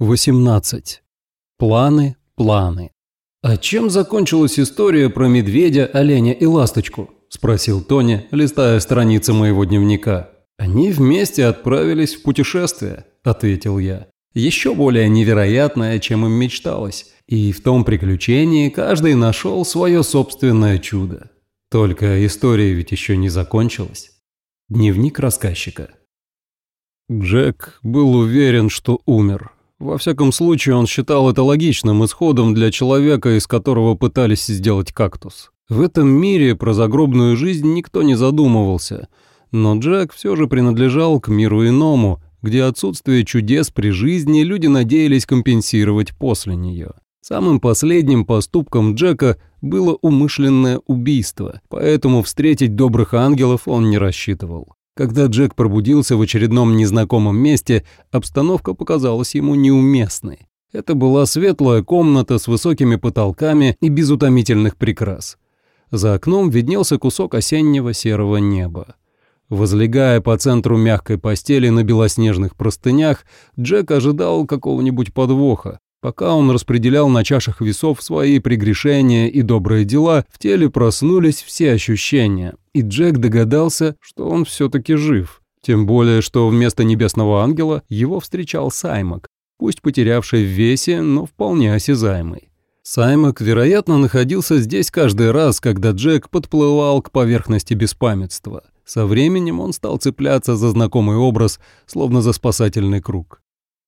18. Планы, планы. «А чем закончилась история про медведя, оленя и ласточку?» – спросил Тони, листая страницы моего дневника. «Они вместе отправились в путешествие», – ответил я. «Еще более невероятное, чем им мечталось. И в том приключении каждый нашел свое собственное чудо. Только история ведь еще не закончилась». Дневник рассказчика. Джек был уверен, что умер. Во всяком случае, он считал это логичным исходом для человека, из которого пытались сделать кактус. В этом мире про загробную жизнь никто не задумывался, но Джек все же принадлежал к миру иному, где отсутствие чудес при жизни люди надеялись компенсировать после нее. Самым последним поступком Джека было умышленное убийство, поэтому встретить добрых ангелов он не рассчитывал. Когда Джек пробудился в очередном незнакомом месте, обстановка показалась ему неуместной. Это была светлая комната с высокими потолками и без утомительных прикрас. За окном виднелся кусок осеннего серого неба. Возлегая по центру мягкой постели на белоснежных простынях, Джек ожидал какого-нибудь подвоха, Пока он распределял на чашах весов свои прегрешения и добрые дела, в теле проснулись все ощущения, и Джек догадался, что он все-таки жив. Тем более, что вместо небесного ангела его встречал Саймак, пусть потерявший в весе, но вполне осязаемый. Саймак, вероятно, находился здесь каждый раз, когда Джек подплывал к поверхности беспамятства. Со временем он стал цепляться за знакомый образ, словно за спасательный круг.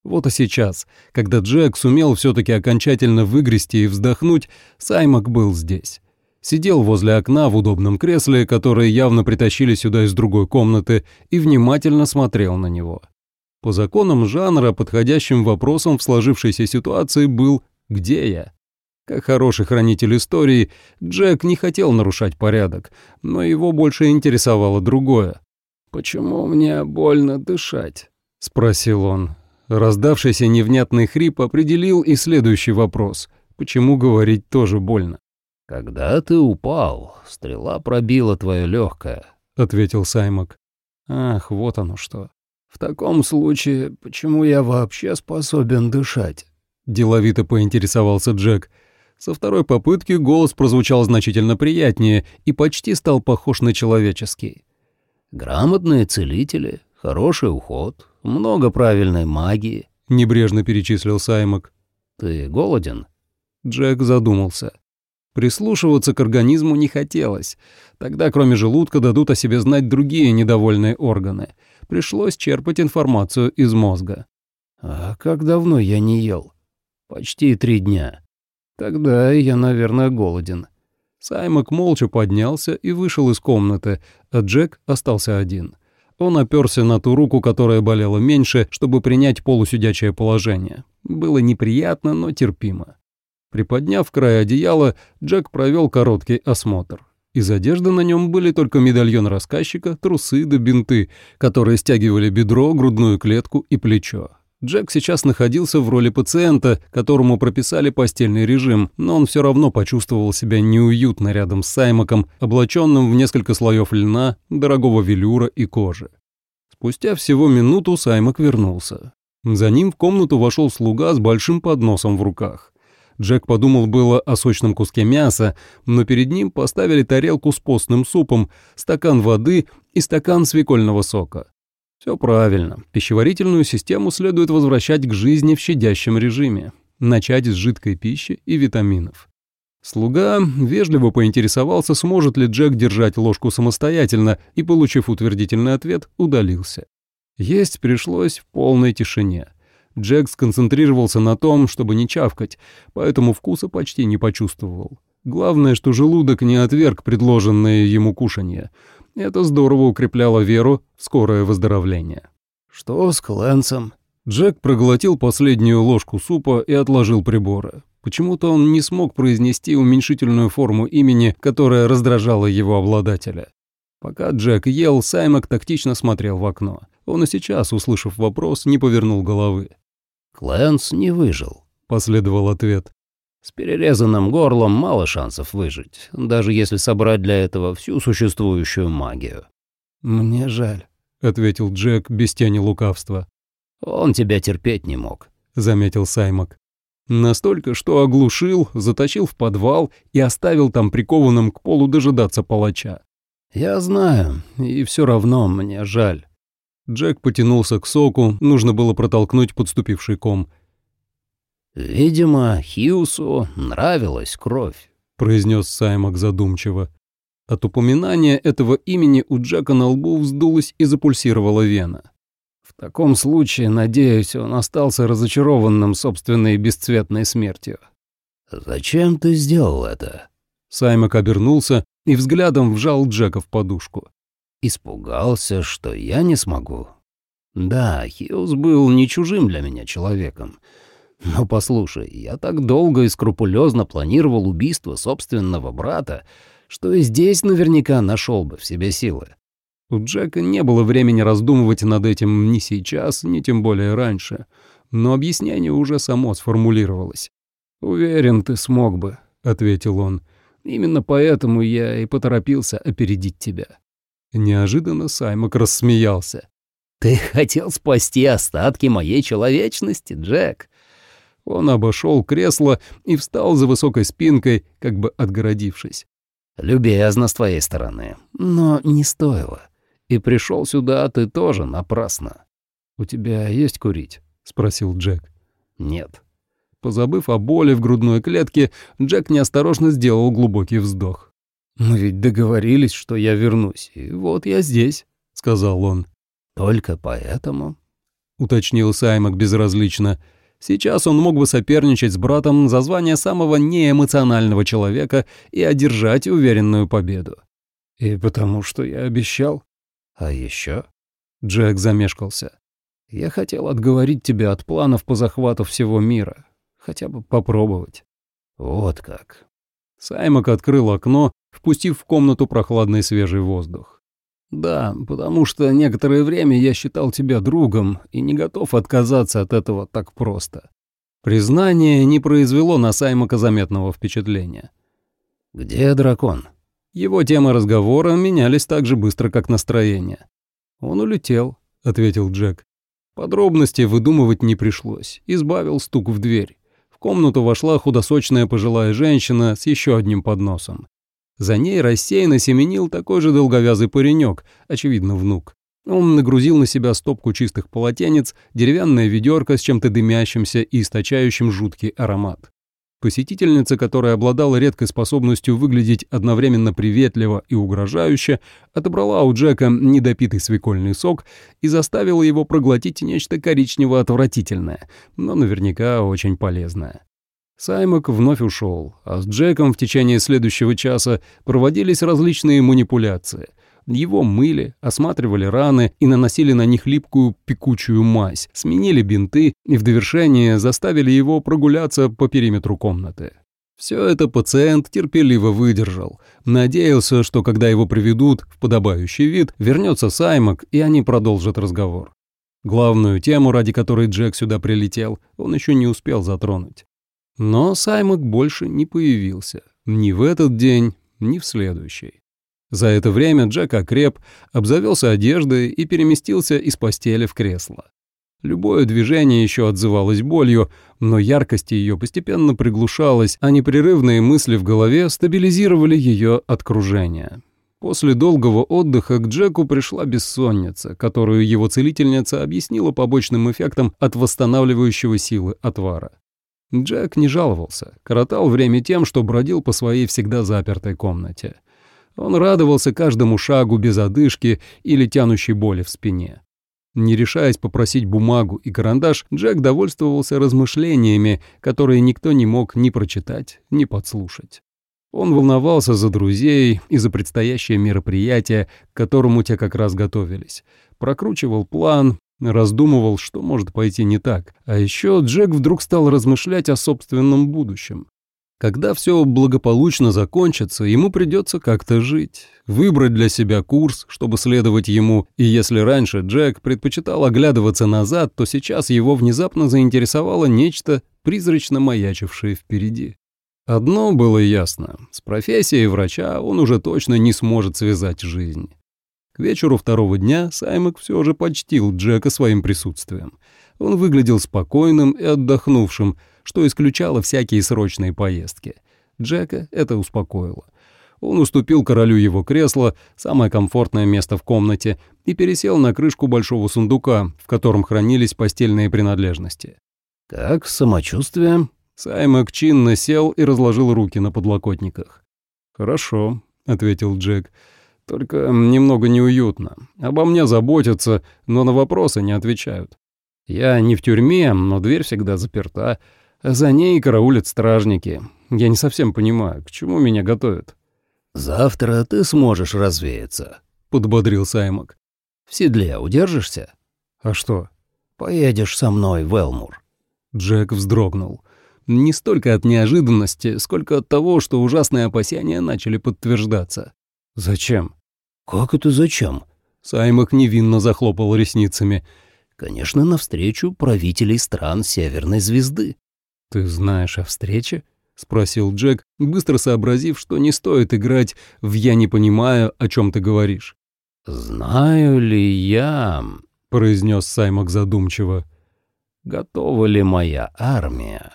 Вот и сейчас, когда Джек сумел все-таки окончательно выгрести и вздохнуть, Саймак был здесь. Сидел возле окна в удобном кресле, которое явно притащили сюда из другой комнаты, и внимательно смотрел на него. По законам жанра подходящим вопросом в сложившейся ситуации был «Где я?». Как хороший хранитель истории, Джек не хотел нарушать порядок, но его больше интересовало другое. «Почему мне больно дышать?» — спросил он. Раздавшийся невнятный хрип определил и следующий вопрос. Почему говорить тоже больно? «Когда ты упал, стрела пробила твое легкое», — ответил Саймак. «Ах, вот оно что. В таком случае, почему я вообще способен дышать?» Деловито поинтересовался Джек. Со второй попытки голос прозвучал значительно приятнее и почти стал похож на человеческий. «Грамотные целители, хороший уход, много правильной магии», — небрежно перечислил Саймак. «Ты голоден?» Джек задумался. Прислушиваться к организму не хотелось. Тогда, кроме желудка, дадут о себе знать другие недовольные органы. Пришлось черпать информацию из мозга. «А как давно я не ел?» «Почти три дня». «Тогда я, наверное, голоден». Саймак молча поднялся и вышел из комнаты, а Джек остался один. Он оперся на ту руку, которая болела меньше, чтобы принять полусидячее положение. Было неприятно, но терпимо. Приподняв край одеяла, Джек провел короткий осмотр. Из одежды на нем были только медальон рассказчика, трусы да бинты, которые стягивали бедро, грудную клетку и плечо. Джек сейчас находился в роли пациента, которому прописали постельный режим, но он все равно почувствовал себя неуютно рядом с Саймаком, облаченным в несколько слоев льна, дорогого велюра и кожи. Спустя всего минуту Саймак вернулся. За ним в комнату вошел слуга с большим подносом в руках. Джек подумал было о сочном куске мяса, но перед ним поставили тарелку с постным супом, стакан воды и стакан свекольного сока. Все правильно. Пищеварительную систему следует возвращать к жизни в щадящем режиме. Начать с жидкой пищи и витаминов. Слуга вежливо поинтересовался, сможет ли Джек держать ложку самостоятельно, и, получив утвердительный ответ, удалился. Есть пришлось в полной тишине. Джек сконцентрировался на том, чтобы не чавкать, поэтому вкуса почти не почувствовал. Главное, что желудок не отверг предложенное ему кушанье. Это здорово укрепляло веру в скорое выздоровление. «Что с Клэнсом?» Джек проглотил последнюю ложку супа и отложил приборы. Почему-то он не смог произнести уменьшительную форму имени, которая раздражала его обладателя. Пока Джек ел, Саймак тактично смотрел в окно. Он и сейчас, услышав вопрос, не повернул головы. «Клэнс не выжил», — последовал ответ. С перерезанным горлом мало шансов выжить, даже если собрать для этого всю существующую магию. «Мне жаль», — ответил Джек без тени лукавства. «Он тебя терпеть не мог», — заметил Саймак. Настолько, что оглушил, затащил в подвал и оставил там прикованным к полу дожидаться палача. «Я знаю, и все равно мне жаль». Джек потянулся к соку, нужно было протолкнуть подступивший ком. «Видимо, Хьюсу нравилась кровь», — произнес Саймак задумчиво. От упоминания этого имени у Джека на лбу вздулась и запульсировала вена. В таком случае, надеюсь, он остался разочарованным собственной бесцветной смертью. «Зачем ты сделал это?» Саймак обернулся и взглядом вжал Джека в подушку. «Испугался, что я не смогу?» «Да, Хьюз был не чужим для меня человеком. Но послушай, я так долго и скрупулезно планировал убийство собственного брата, что и здесь наверняка нашел бы в себе силы. У Джека не было времени раздумывать над этим ни сейчас, ни тем более раньше, но объяснение уже само сформулировалось. «Уверен, ты смог бы», — ответил он. «Именно поэтому я и поторопился опередить тебя». Неожиданно Саймак рассмеялся. «Ты хотел спасти остатки моей человечности, Джек?» Он обошел кресло и встал за высокой спинкой, как бы отгородившись. «Любезно с твоей стороны, но не стоило. И пришел сюда ты тоже напрасно». «У тебя есть курить?» — спросил Джек. «Нет». Позабыв о боли в грудной клетке, Джек неосторожно сделал глубокий вздох. «Мы ведь договорились, что я вернусь, и вот я здесь», — сказал он. «Только поэтому?» — уточнил Саймак безразлично. Сейчас он мог бы соперничать с братом за звание самого неэмоционального человека и одержать уверенную победу. «И потому что я обещал?» «А еще?» Джек замешкался. «Я хотел отговорить тебя от планов по захвату всего мира. Хотя бы попробовать». «Вот как». Саймак открыл окно, впустив в комнату прохладный свежий воздух. «Да, потому что некоторое время я считал тебя другом и не готов отказаться от этого так просто». Признание не произвело на Саймака заметного впечатления. «Где дракон?» Его темы разговора менялись так же быстро, как настроение. «Он улетел», — ответил Джек. Подробности выдумывать не пришлось. Избавил стук в дверь. В комнату вошла худосочная пожилая женщина с еще одним подносом. За ней рассеянно семенил такой же долговязый паренек, очевидно, внук. Он нагрузил на себя стопку чистых полотенец, деревянное ведерко с чем-то дымящимся и источающим жуткий аромат. Посетительница, которая обладала редкой способностью выглядеть одновременно приветливо и угрожающе, отобрала у Джека недопитый свекольный сок и заставила его проглотить нечто коричнево-отвратительное, но наверняка очень полезное. Саймак вновь ушел, а с Джеком в течение следующего часа проводились различные манипуляции. Его мыли, осматривали раны и наносили на них липкую пекучую мазь, сменили бинты и в довершение заставили его прогуляться по периметру комнаты. Все это пациент терпеливо выдержал. Надеялся, что когда его приведут в подобающий вид, вернется Саймак, и они продолжат разговор. Главную тему, ради которой Джек сюда прилетел, он еще не успел затронуть. Но Саймак больше не появился. Ни в этот день, ни в следующий. За это время Джек окреп, обзавелся одеждой и переместился из постели в кресло. Любое движение еще отзывалось болью, но яркость ее постепенно приглушалась, а непрерывные мысли в голове стабилизировали ее от кружения. После долгого отдыха к Джеку пришла бессонница, которую его целительница объяснила побочным эффектом от восстанавливающего силы отвара. Джек не жаловался, коротал время тем, что бродил по своей всегда запертой комнате. Он радовался каждому шагу без одышки или тянущей боли в спине. Не решаясь попросить бумагу и карандаш, Джек довольствовался размышлениями, которые никто не мог ни прочитать, ни подслушать. Он волновался за друзей и за предстоящее мероприятие, к которому те как раз готовились. Прокручивал план, Раздумывал, что может пойти не так. А еще Джек вдруг стал размышлять о собственном будущем. Когда все благополучно закончится, ему придется как-то жить, выбрать для себя курс, чтобы следовать ему, и если раньше Джек предпочитал оглядываться назад, то сейчас его внезапно заинтересовало нечто, призрачно маячившее впереди. Одно было ясно – с профессией врача он уже точно не сможет связать жизнь. К вечеру второго дня Саймак все же почтил Джека своим присутствием. Он выглядел спокойным и отдохнувшим, что исключало всякие срочные поездки. Джека это успокоило. Он уступил королю его кресло, самое комфортное место в комнате, и пересел на крышку большого сундука, в котором хранились постельные принадлежности. «Как самочувствие?» Саймак чинно сел и разложил руки на подлокотниках. «Хорошо», — ответил Джек. «Только немного неуютно. Обо мне заботятся, но на вопросы не отвечают. Я не в тюрьме, но дверь всегда заперта, а за ней караулят стражники. Я не совсем понимаю, к чему меня готовят». «Завтра ты сможешь развеяться», — подбодрил Саймак. «В седле удержишься?» «А что?» «Поедешь со мной в Элмур». Джек вздрогнул. Не столько от неожиданности, сколько от того, что ужасные опасения начали подтверждаться. «Зачем?» «Как это зачем?» Саймак невинно захлопал ресницами. «Конечно, навстречу правителей стран Северной Звезды». «Ты знаешь о встрече?» — спросил Джек, быстро сообразив, что не стоит играть в «я не понимаю, о чем ты говоришь». «Знаю ли я...» — произнес Саймак задумчиво. «Готова ли моя армия?»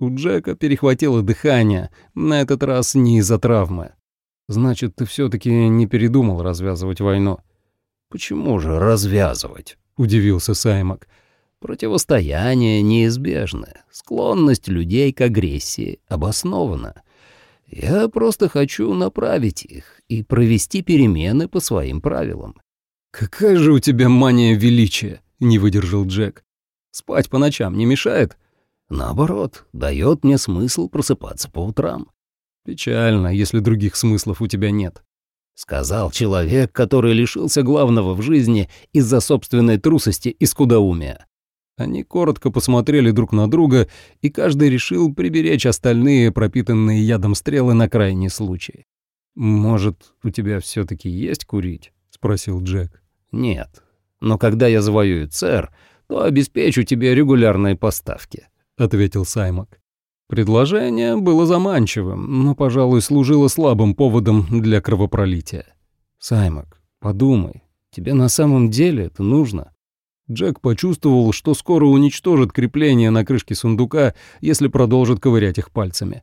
У Джека перехватило дыхание, на этот раз не из-за травмы. «Значит, ты все-таки не передумал развязывать войну?» «Почему же развязывать?» — удивился Саймак. «Противостояние неизбежно. Склонность людей к агрессии обоснована. Я просто хочу направить их и провести перемены по своим правилам». «Какая же у тебя мания величия?» — не выдержал Джек. «Спать по ночам не мешает?» Наоборот, дает мне смысл просыпаться по утрам. Печально, если других смыслов у тебя нет. Сказал человек, который лишился главного в жизни из-за собственной трусости и скудоумия. Они коротко посмотрели друг на друга, и каждый решил приберечь остальные пропитанные ядом стрелы на крайний случай. «Может, у тебя все таки есть курить?» — спросил Джек. «Нет. Но когда я завоюю ЦР, то обеспечу тебе регулярные поставки. — ответил Саймак. Предложение было заманчивым, но, пожалуй, служило слабым поводом для кровопролития. «Саймак, подумай, тебе на самом деле это нужно?» Джек почувствовал, что скоро уничтожит крепление на крышке сундука, если продолжит ковырять их пальцами.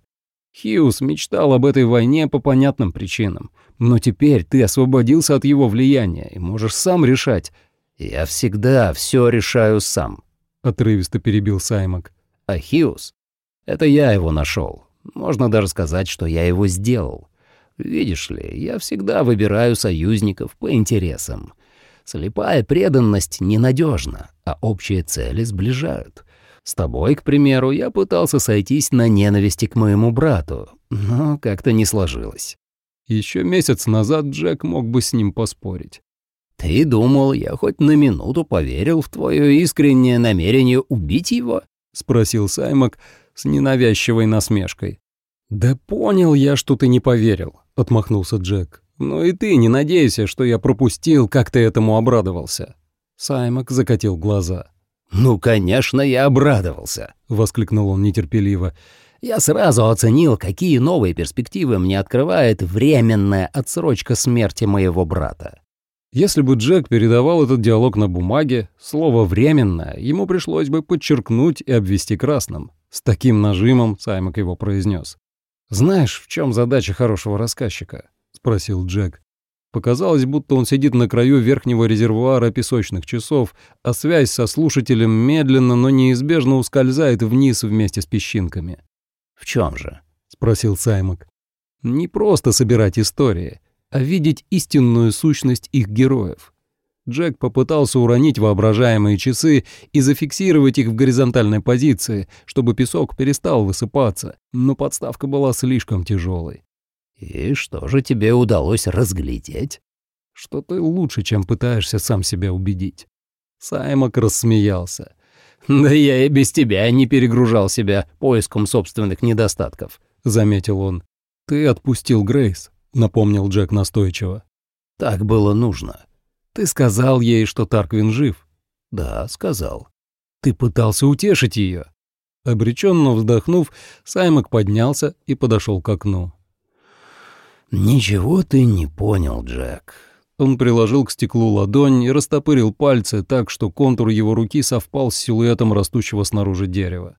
Хьюз мечтал об этой войне по понятным причинам, но теперь ты освободился от его влияния и можешь сам решать. «Я всегда все решаю сам», — отрывисто перебил Саймак. А Хьюз — это я его нашел. Можно даже сказать, что я его сделал. Видишь ли, я всегда выбираю союзников по интересам. Слепая преданность ненадежна, а общие цели сближают. С тобой, к примеру, я пытался сойтись на ненависти к моему брату, но как-то не сложилось. Еще месяц назад Джек мог бы с ним поспорить. Ты думал, я хоть на минуту поверил в твое искреннее намерение убить его? — спросил Саймак с ненавязчивой насмешкой. «Да понял я, что ты не поверил», — отмахнулся Джек. «Но и ты не надейся, что я пропустил, как ты этому обрадовался». Саймак закатил глаза. «Ну, конечно, я обрадовался», — воскликнул он нетерпеливо. «Я сразу оценил, какие новые перспективы мне открывает временная отсрочка смерти моего брата. Если бы Джек передавал этот диалог на бумаге, слово «временно» ему пришлось бы подчеркнуть и обвести красным. С таким нажимом Саймак его произнес. «Знаешь, в чем задача хорошего рассказчика?» — спросил Джек. Показалось, будто он сидит на краю верхнего резервуара песочных часов, а связь со слушателем медленно, но неизбежно ускользает вниз вместе с песчинками. «В чем же?» — спросил Саймак. «Не просто собирать истории» а видеть истинную сущность их героев. Джек попытался уронить воображаемые часы и зафиксировать их в горизонтальной позиции, чтобы песок перестал высыпаться, но подставка была слишком тяжелой. «И что же тебе удалось разглядеть?» «Что ты лучше, чем пытаешься сам себя убедить». Саймак рассмеялся. «Да я и без тебя не перегружал себя поиском собственных недостатков», — заметил он. «Ты отпустил Грейс», — напомнил Джек настойчиво. «Так было нужно. Ты сказал ей, что Тарквин жив?» «Да, сказал». «Ты пытался утешить ее?» Обреченно вздохнув, Саймак поднялся и подошел к окну. «Ничего ты не понял, Джек. Он приложил к стеклу ладонь и растопырил пальцы так, что контур его руки совпал с силуэтом растущего снаружи дерева.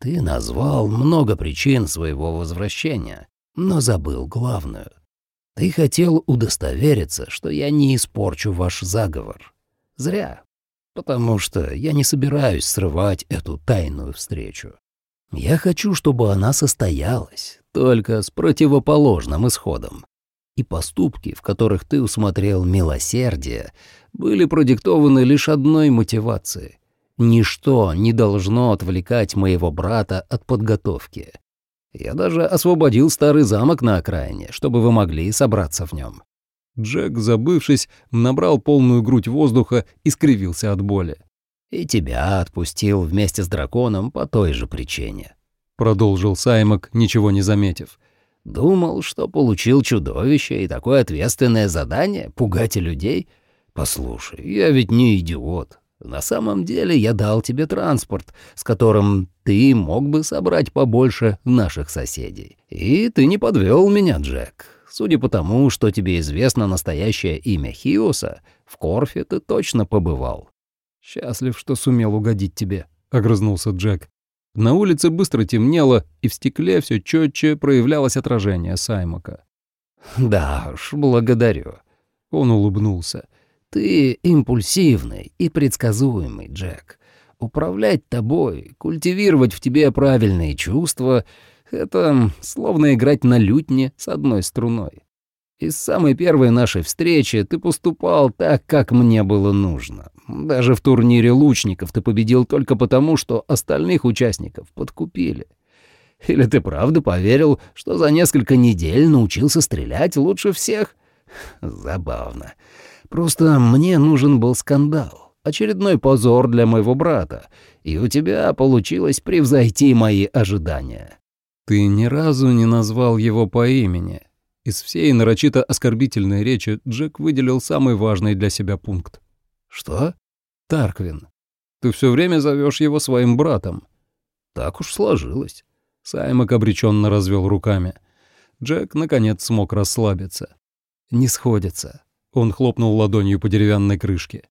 «Ты назвал много причин своего возвращения, но забыл главную. Ты хотел удостовериться, что я не испорчу ваш заговор. Зря, потому что я не собираюсь срывать эту тайную встречу. Я хочу, чтобы она состоялась, только с противоположным исходом. И поступки, в которых ты усмотрел милосердие, были продиктованы лишь одной мотивацией. Ничто не должно отвлекать моего брата от подготовки. Я даже освободил старый замок на окраине, чтобы вы могли собраться в нем. Джек, забывшись, набрал полную грудь воздуха и скривился от боли. «И тебя отпустил вместе с драконом по той же причине», — продолжил Саймак, ничего не заметив. «Думал, что получил чудовище и такое ответственное задание — пугать людей? Послушай, я ведь не идиот. На самом деле я дал тебе транспорт, с которым ты мог бы собрать побольше наших соседей. И ты не подвел меня, Джек. Судя по тому, что тебе известно настоящее имя Хиоса, в Корфе ты точно побывал. Счастлив, что сумел угодить тебе, огрызнулся Джек. На улице быстро темнело, и в стекле все четче проявлялось отражение Саймака. «Да уж, благодарю». Он улыбнулся. Ты импульсивный и предсказуемый, Джек. Управлять тобой, культивировать в тебе правильные чувства — это словно играть на лютне с одной струной. Из самой первой нашей встречи ты поступал так, как мне было нужно. Даже в турнире лучников ты победил только потому, что остальных участников подкупили. Или ты правда поверил, что за несколько недель научился стрелять лучше всех? Забавно. Просто мне нужен был скандал, очередной позор для моего брата, и у тебя получилось превзойти мои ожидания». «Ты ни разу не назвал его по имени». Из всей нарочито оскорбительной речи Джек выделил самый важный для себя пункт. «Что?» «Тарквин. Ты все время зовешь его своим братом». «Так уж сложилось». Саймак обреченно развел руками. Джек, наконец, смог расслабиться. «Не сходится. Он хлопнул ладонью по деревянной крышке.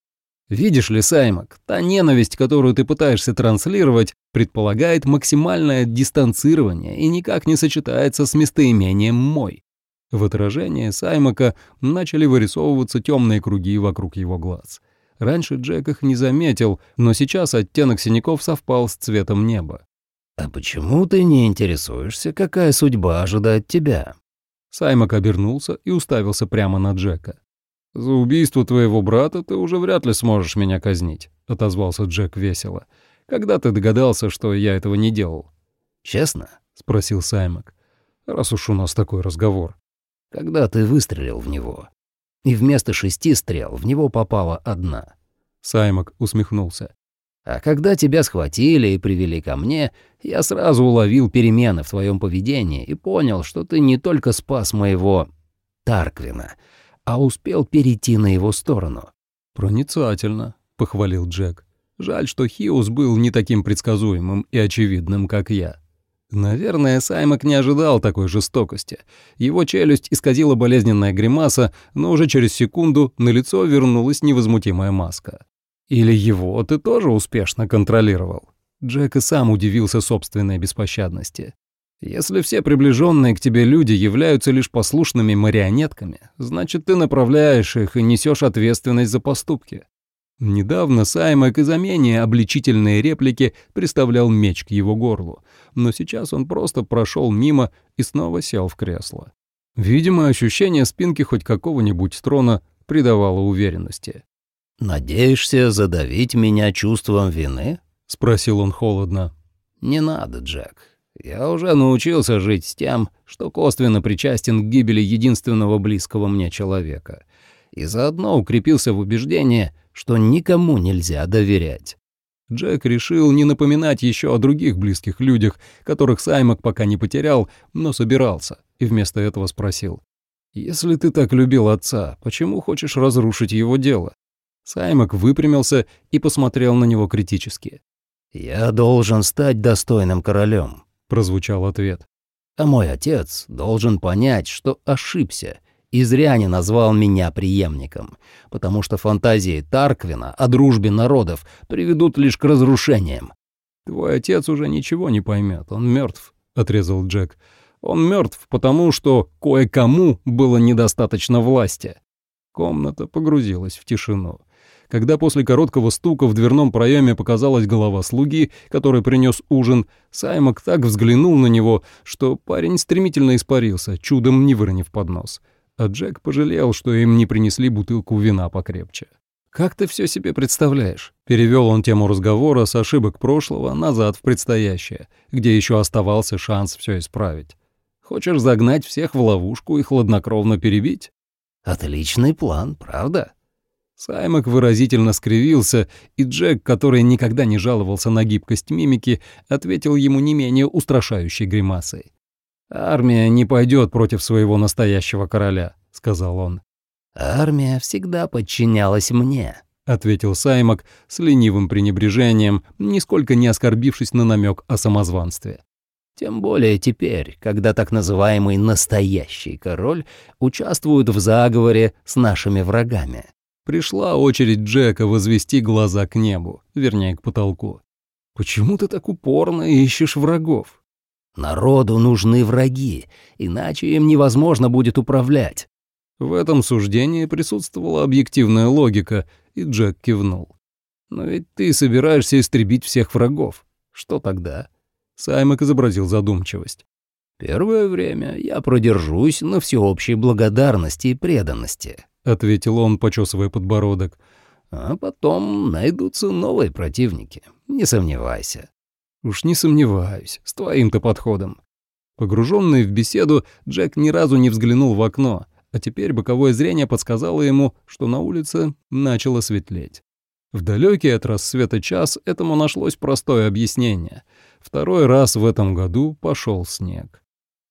«Видишь ли, Саймак, та ненависть, которую ты пытаешься транслировать, предполагает максимальное дистанцирование и никак не сочетается с местоимением «мой». В отражении Саймака начали вырисовываться темные круги вокруг его глаз. Раньше Джек их не заметил, но сейчас оттенок синяков совпал с цветом неба. «А почему ты не интересуешься, какая судьба ожидает тебя?» Саймак обернулся и уставился прямо на Джека. «За убийство твоего брата ты уже вряд ли сможешь меня казнить», — отозвался Джек весело. «Когда ты догадался, что я этого не делал?» «Честно?» — спросил Саймак. «Раз уж у нас такой разговор». «Когда ты выстрелил в него, и вместо шести стрел в него попала одна». Саймак усмехнулся. «А когда тебя схватили и привели ко мне, я сразу уловил перемены в твоем поведении и понял, что ты не только спас моего Тарквина, а успел перейти на его сторону. «Проницательно», — похвалил Джек. «Жаль, что Хиус был не таким предсказуемым и очевидным, как я». Наверное, Саймак не ожидал такой жестокости. Его челюсть исказила болезненная гримаса, но уже через секунду на лицо вернулась невозмутимая маска. Или его ты тоже успешно контролировал? Джек и сам удивился собственной беспощадности. Если все приближенные к тебе люди являются лишь послушными марионетками, значит, ты направляешь их и несешь ответственность за поступки. Недавно Саймак из-за менее обличительные реплики приставлял меч к его горлу, но сейчас он просто прошел мимо и снова сел в кресло. Видимо, ощущение спинки хоть какого-нибудь трона придавало уверенности. «Надеешься задавить меня чувством вины?» — спросил он холодно. «Не надо, Джек. Я уже научился жить с тем, что косвенно причастен к гибели единственного близкого мне человека, и заодно укрепился в убеждении, что никому нельзя доверять. Джек решил не напоминать еще о других близких людях, которых Саймак пока не потерял, но собирался, и вместо этого спросил. «Если ты так любил отца, почему хочешь разрушить его дело?» Саймак выпрямился и посмотрел на него критически. «Я должен стать достойным королем», прозвучал ответ. А мой отец должен понять, что ошибся, и зря не назвал меня преемником, потому что фантазии Тарквина о дружбе народов приведут лишь к разрушениям. «Твой отец уже ничего не поймет, он мертв, отрезал Джек. «Он мертв, потому что кое-кому было недостаточно власти». Комната погрузилась в тишину. Когда после короткого стука в дверном проеме показалась голова слуги, который принес ужин, Саймак так взглянул на него, что парень стремительно испарился, чудом не выронив поднос. А Джек пожалел, что им не принесли бутылку вина покрепче. «Как ты все себе представляешь?» Перевел он тему разговора с ошибок прошлого назад в предстоящее, где еще оставался шанс все исправить. «Хочешь загнать всех в ловушку и хладнокровно перебить?» «Отличный план, правда?» Саймак выразительно скривился, и Джек, который никогда не жаловался на гибкость мимики, ответил ему не менее устрашающей гримасой. «Армия не пойдет против своего настоящего короля», — сказал он. «Армия всегда подчинялась мне», — ответил Саймак с ленивым пренебрежением, нисколько не оскорбившись на намек о самозванстве. «Тем более теперь, когда так называемый «настоящий король» участвует в заговоре с нашими врагами». Пришла очередь Джека возвести глаза к небу, вернее, к потолку. «Почему ты так упорно ищешь врагов?» «Народу нужны враги, иначе им невозможно будет управлять». В этом суждении присутствовала объективная логика, и Джек кивнул. «Но ведь ты собираешься истребить всех врагов. Что тогда?» Саймак изобразил задумчивость. «Первое время я продержусь на всеобщей благодарности и преданности», — ответил он, почесывая подбородок. «А потом найдутся новые противники, не сомневайся». «Уж не сомневаюсь, с твоим-то подходом». Погруженный в беседу, Джек ни разу не взглянул в окно, а теперь боковое зрение подсказало ему, что на улице начало светлеть. В далекий от рассвета час этому нашлось простое объяснение. Второй раз в этом году пошел снег.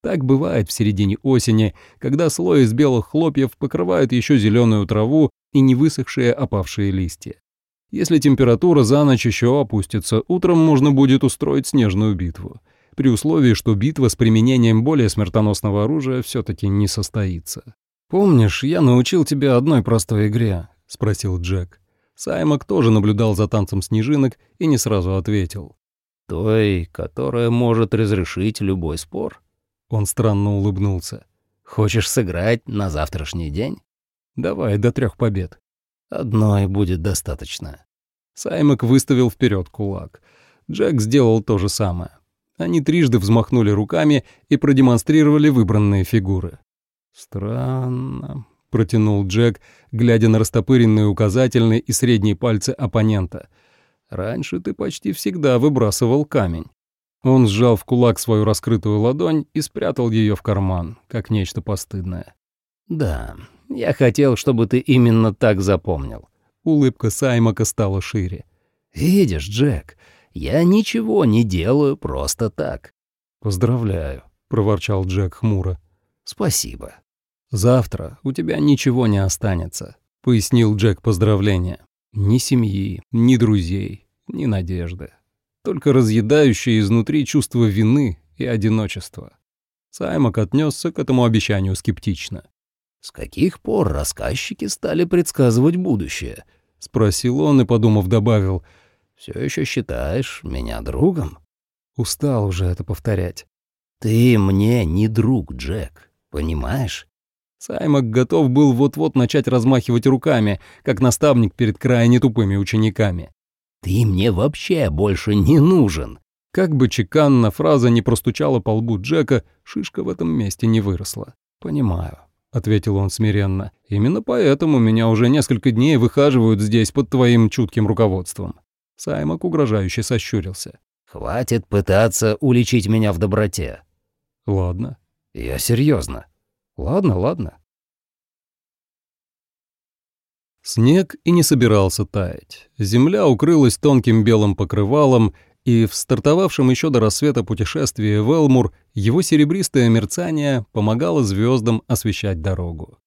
Так бывает в середине осени, когда слой из белых хлопьев покрывает еще зеленую траву и не высохшие опавшие листья. Если температура за ночь еще опустится, утром можно будет устроить снежную битву, при условии, что битва с применением более смертоносного оружия все-таки не состоится. «Помнишь, я научил тебя одной простой игре?» — спросил Джек. Саймак тоже наблюдал за танцем снежинок и не сразу ответил. «Той, которая может разрешить любой спор?» Он странно улыбнулся. «Хочешь сыграть на завтрашний день?» «Давай до трех побед». «Одной будет достаточно». Саймак выставил вперед кулак. Джек сделал то же самое. Они трижды взмахнули руками и продемонстрировали выбранные фигуры. «Странно», — протянул Джек, глядя на растопыренные указательные и средние пальцы оппонента. «Раньше ты почти всегда выбрасывал камень». Он сжал в кулак свою раскрытую ладонь и спрятал ее в карман, как нечто постыдное. «Да, я хотел, чтобы ты именно так запомнил». Улыбка Саймака стала шире. «Видишь, Джек, я ничего не делаю просто так». «Поздравляю», — проворчал Джек хмуро. «Спасибо». «Завтра у тебя ничего не останется», — пояснил Джек поздравления. «Ни семьи, ни друзей, ни надежды» только разъедающее изнутри чувство вины и одиночества. Саймак отнесся к этому обещанию скептично. «С каких пор рассказчики стали предсказывать будущее?» — спросил он и, подумав, добавил. «Все еще считаешь меня другом?» Устал уже это повторять. «Ты мне не друг, Джек, понимаешь?» Саймак готов был вот-вот начать размахивать руками, как наставник перед крайне тупыми учениками. Ты мне вообще больше не нужен. Как бы чеканно фраза не простучала по лбу Джека, шишка в этом месте не выросла. «Понимаю», — ответил он смиренно. «Именно поэтому меня уже несколько дней выхаживают здесь под твоим чутким руководством». Саймак угрожающе сощурился. «Хватит пытаться уличить меня в доброте». «Ладно». «Я серьезно. «Ладно, ладно». Снег и не собирался таять. Земля укрылась тонким белым покрывалом, и в стартовавшем еще до рассвета путешествии в Элмур его серебристое мерцание помогало звездам освещать дорогу.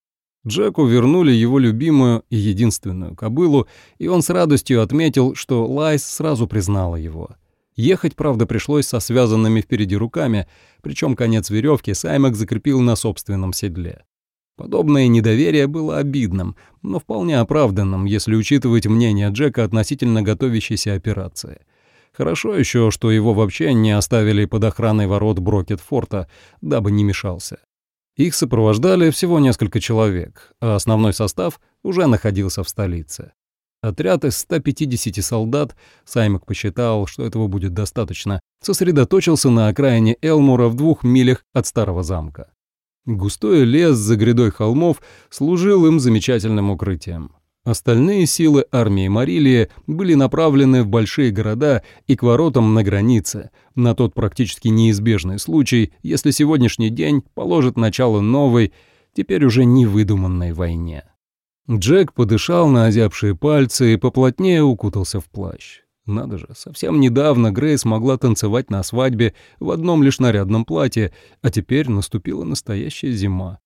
Джеку вернули его любимую и единственную кобылу, и он с радостью отметил, что Лайс сразу признала его. Ехать, правда, пришлось со связанными впереди руками, причем конец веревки Саймак закрепил на собственном седле. Подобное недоверие было обидным, но вполне оправданным, если учитывать мнение Джека относительно готовящейся операции. Хорошо еще, что его вообще не оставили под охраной ворот Брокетфорта, дабы не мешался. Их сопровождали всего несколько человек, а основной состав уже находился в столице. Отряд из 150 солдат, Саймак посчитал, что этого будет достаточно, сосредоточился на окраине Элмура в двух милях от старого замка. Густой лес за грядой холмов служил им замечательным укрытием. Остальные силы армии Марилии были направлены в большие города и к воротам на границе, на тот практически неизбежный случай, если сегодняшний день положит начало новой, теперь уже невыдуманной войне. Джек подышал на озябшие пальцы и поплотнее укутался в плащ. Надо же, совсем недавно Грейс могла танцевать на свадьбе в одном лишь нарядном платье, а теперь наступила настоящая зима.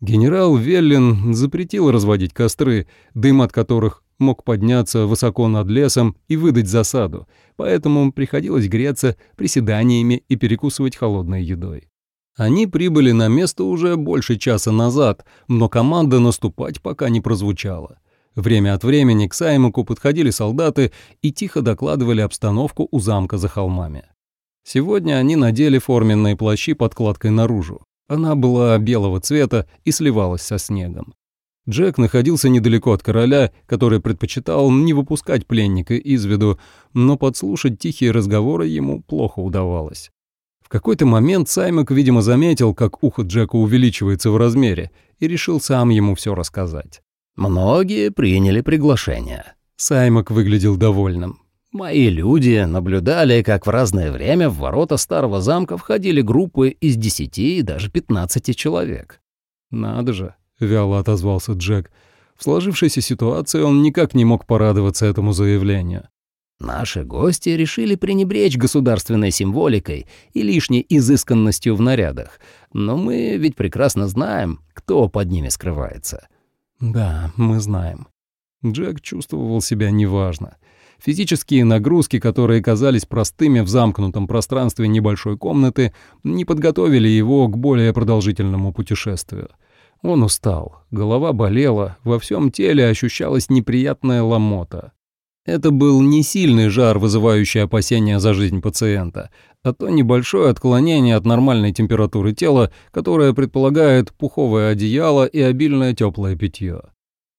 Генерал Веллин запретил разводить костры, дым от которых мог подняться высоко над лесом и выдать засаду, поэтому приходилось греться приседаниями и перекусывать холодной едой. Они прибыли на место уже больше часа назад, но команда наступать пока не прозвучала. Время от времени к Саймаку подходили солдаты и тихо докладывали обстановку у замка за холмами. Сегодня они надели форменные плащи подкладкой наружу. Она была белого цвета и сливалась со снегом. Джек находился недалеко от короля, который предпочитал не выпускать пленника из виду, но подслушать тихие разговоры ему плохо удавалось. В какой-то момент Саймак, видимо, заметил, как ухо Джека увеличивается в размере, и решил сам ему все рассказать. «Многие приняли приглашение». Саймак выглядел довольным. Мои люди наблюдали, как в разное время в ворота старого замка входили группы из десяти и даже пятнадцати человек. «Надо же», — вяло отозвался Джек. В сложившейся ситуации он никак не мог порадоваться этому заявлению. Наши гости решили пренебречь государственной символикой и лишней изысканностью в нарядах, но мы ведь прекрасно знаем, кто под ними скрывается. Да, мы знаем. Джек чувствовал себя неважно. Физические нагрузки, которые казались простыми в замкнутом пространстве небольшой комнаты, не подготовили его к более продолжительному путешествию. Он устал, голова болела, во всем теле ощущалась неприятная ломота. Это был не сильный жар, вызывающий опасения за жизнь пациента, а то небольшое отклонение от нормальной температуры тела, которое предполагает пуховое одеяло и обильное теплое питье.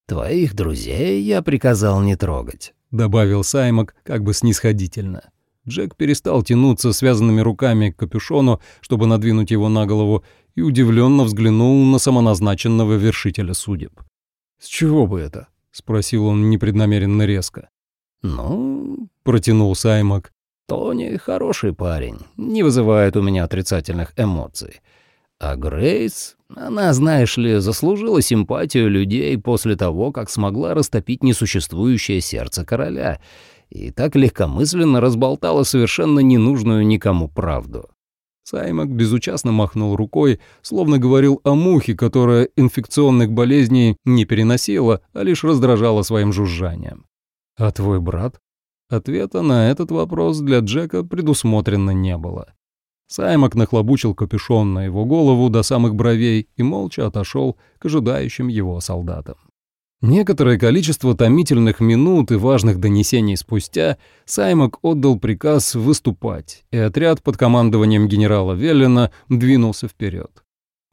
«Твоих друзей я приказал не трогать», добавил Саймак как бы снисходительно. Джек перестал тянуться связанными руками к капюшону, чтобы надвинуть его на голову, и удивленно взглянул на самоназначенного вершителя судеб. «С чего бы это?» — спросил он непреднамеренно резко. «Ну...» — протянул Саймак. «Тони хороший парень, не вызывает у меня отрицательных эмоций. А Грейс, она, знаешь ли, заслужила симпатию людей после того, как смогла растопить несуществующее сердце короля и так легкомысленно разболтала совершенно ненужную никому правду. Саймак безучастно махнул рукой, словно говорил о мухе, которая инфекционных болезней не переносила, а лишь раздражала своим жужжанием. «А твой брат?» Ответа на этот вопрос для Джека предусмотрено не было. Саймак нахлобучил капюшон на его голову до самых бровей и молча отошел к ожидающим его солдатам. Некоторое количество томительных минут и важных донесений спустя Саймак отдал приказ выступать, и отряд под командованием генерала Веллина двинулся вперед.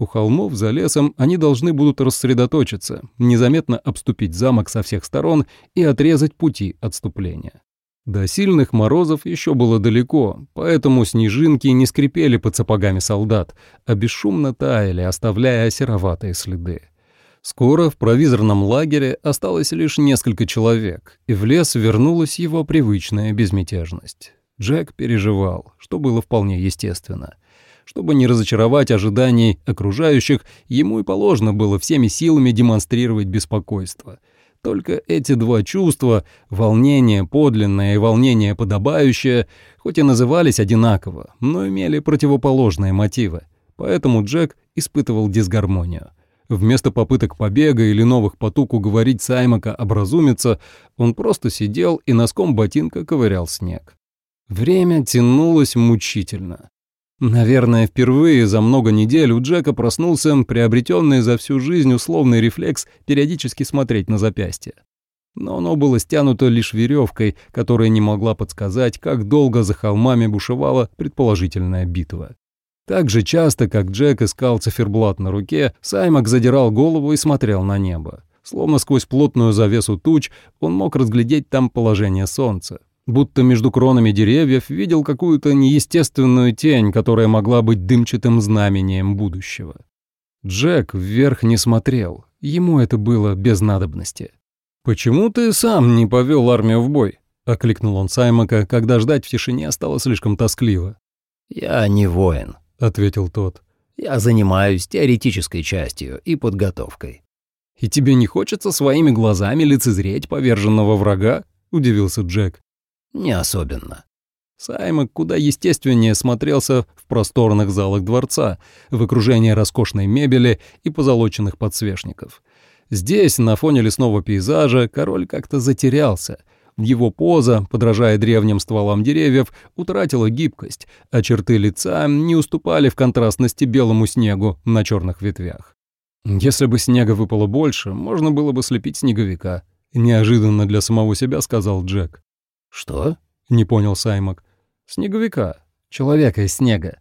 У холмов за лесом они должны будут рассредоточиться, незаметно обступить замок со всех сторон и отрезать пути отступления. До сильных морозов еще было далеко, поэтому снежинки не скрипели под сапогами солдат, а бесшумно таяли, оставляя сероватые следы. Скоро в провизорном лагере осталось лишь несколько человек, и в лес вернулась его привычная безмятежность. Джек переживал, что было вполне естественно. Чтобы не разочаровать ожиданий окружающих, ему и положено было всеми силами демонстрировать беспокойство — только эти два чувства, волнение подлинное и волнение подобающее, хоть и назывались одинаково, но имели противоположные мотивы. Поэтому Джек испытывал дисгармонию. Вместо попыток побега или новых потуг уговорить Саймака образумиться, он просто сидел и носком ботинка ковырял снег. Время тянулось мучительно. Наверное, впервые за много недель у Джека проснулся приобретенный за всю жизнь условный рефлекс периодически смотреть на запястье. Но оно было стянуто лишь веревкой, которая не могла подсказать, как долго за холмами бушевала предположительная битва. Так же часто, как Джек искал циферблат на руке, Саймак задирал голову и смотрел на небо. Словно сквозь плотную завесу туч он мог разглядеть там положение солнца будто между кронами деревьев видел какую-то неестественную тень, которая могла быть дымчатым знамением будущего. Джек вверх не смотрел, ему это было без надобности. «Почему ты сам не повел армию в бой?» — окликнул он Саймака, когда ждать в тишине стало слишком тоскливо. «Я не воин», — ответил тот. «Я занимаюсь теоретической частью и подготовкой». «И тебе не хочется своими глазами лицезреть поверженного врага?» — удивился Джек. Не особенно. Саймак куда естественнее смотрелся в просторных залах дворца, в окружении роскошной мебели и позолоченных подсвечников. Здесь, на фоне лесного пейзажа, король как-то затерялся. Его поза, подражая древним стволам деревьев, утратила гибкость, а черты лица не уступали в контрастности белому снегу на черных ветвях. Если бы снега выпало больше, можно было бы слепить снеговика. Неожиданно для самого себя сказал Джек. «Что?» — не понял Саймак. «Снеговика. Человека из снега».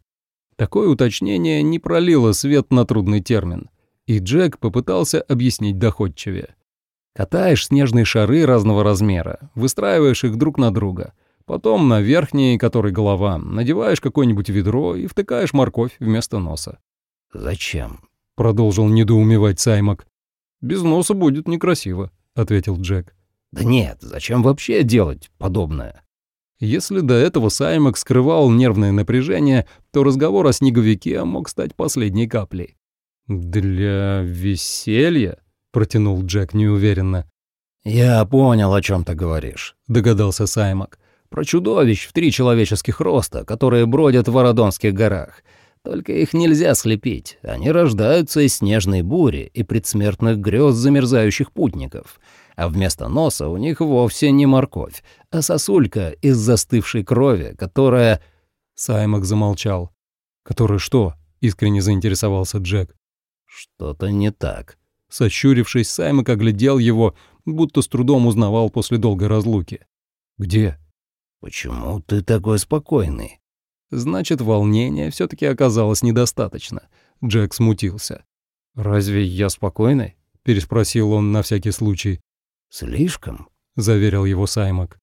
Такое уточнение не пролило свет на трудный термин, и Джек попытался объяснить доходчивее. Катаешь снежные шары разного размера, выстраиваешь их друг на друга. Потом на верхний, который голова, надеваешь какое-нибудь ведро и втыкаешь морковь вместо носа. «Зачем?» — продолжил недоумевать Саймак. «Без носа будет некрасиво», — ответил Джек. Да нет, зачем вообще делать подобное? Если до этого Саймак скрывал нервное напряжение, то разговор о снеговике мог стать последней каплей. «Для веселья?» — протянул Джек неуверенно. «Я понял, о чем ты говоришь», — догадался Саймак. «Про чудовищ в три человеческих роста, которые бродят в Арадонских горах. Только их нельзя слепить. Они рождаются из снежной бури и предсмертных грез замерзающих путников а вместо носа у них вовсе не морковь, а сосулька из застывшей крови, которая...» Саймак замолчал. «Которая что?» — искренне заинтересовался Джек. «Что-то не так». Сощурившись, Саймак оглядел его, будто с трудом узнавал после долгой разлуки. «Где?» «Почему ты такой спокойный?» Значит, волнения все таки оказалось недостаточно. Джек смутился. «Разве я спокойный?» — переспросил он на всякий случай. «Слишком?» — заверил его Саймак.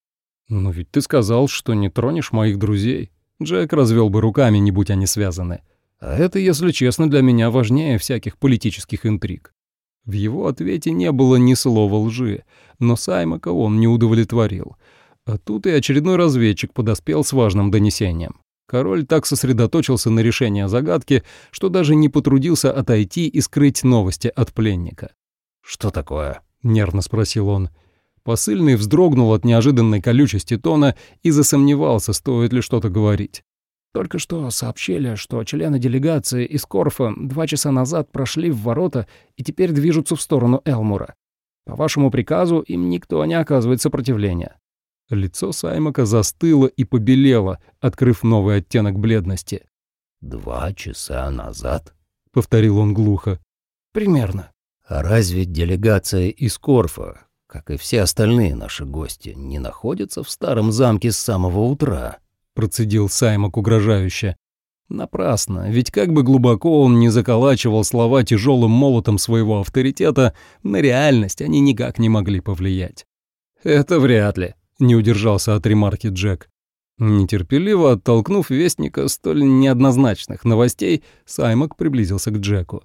«Но ведь ты сказал, что не тронешь моих друзей. Джек развел бы руками, не будь они связаны. А это, если честно, для меня важнее всяких политических интриг». В его ответе не было ни слова лжи, но Саймака он не удовлетворил. А тут и очередной разведчик подоспел с важным донесением. Король так сосредоточился на решении загадки, что даже не потрудился отойти и скрыть новости от пленника. «Что такое?» Нервно спросил он. Посыльный вздрогнул от неожиданной колючести тона и засомневался, стоит ли что-то говорить. Только что сообщили, что члены делегации из Корфа два часа назад прошли в ворота и теперь движутся в сторону Элмура. По вашему приказу им никто не оказывает сопротивления». Лицо Саймака застыло и побелело, открыв новый оттенок бледности. «Два часа назад?» — повторил он глухо. «Примерно». А разве делегация из Корфа, как и все остальные наши гости, не находится в старом замке с самого утра?» Процедил Саймак угрожающе. Напрасно, ведь как бы глубоко он не заколачивал слова тяжелым молотом своего авторитета, на реальность они никак не могли повлиять. «Это вряд ли», — не удержался от ремарки Джек. Нетерпеливо оттолкнув вестника столь неоднозначных новостей, Саймак приблизился к Джеку.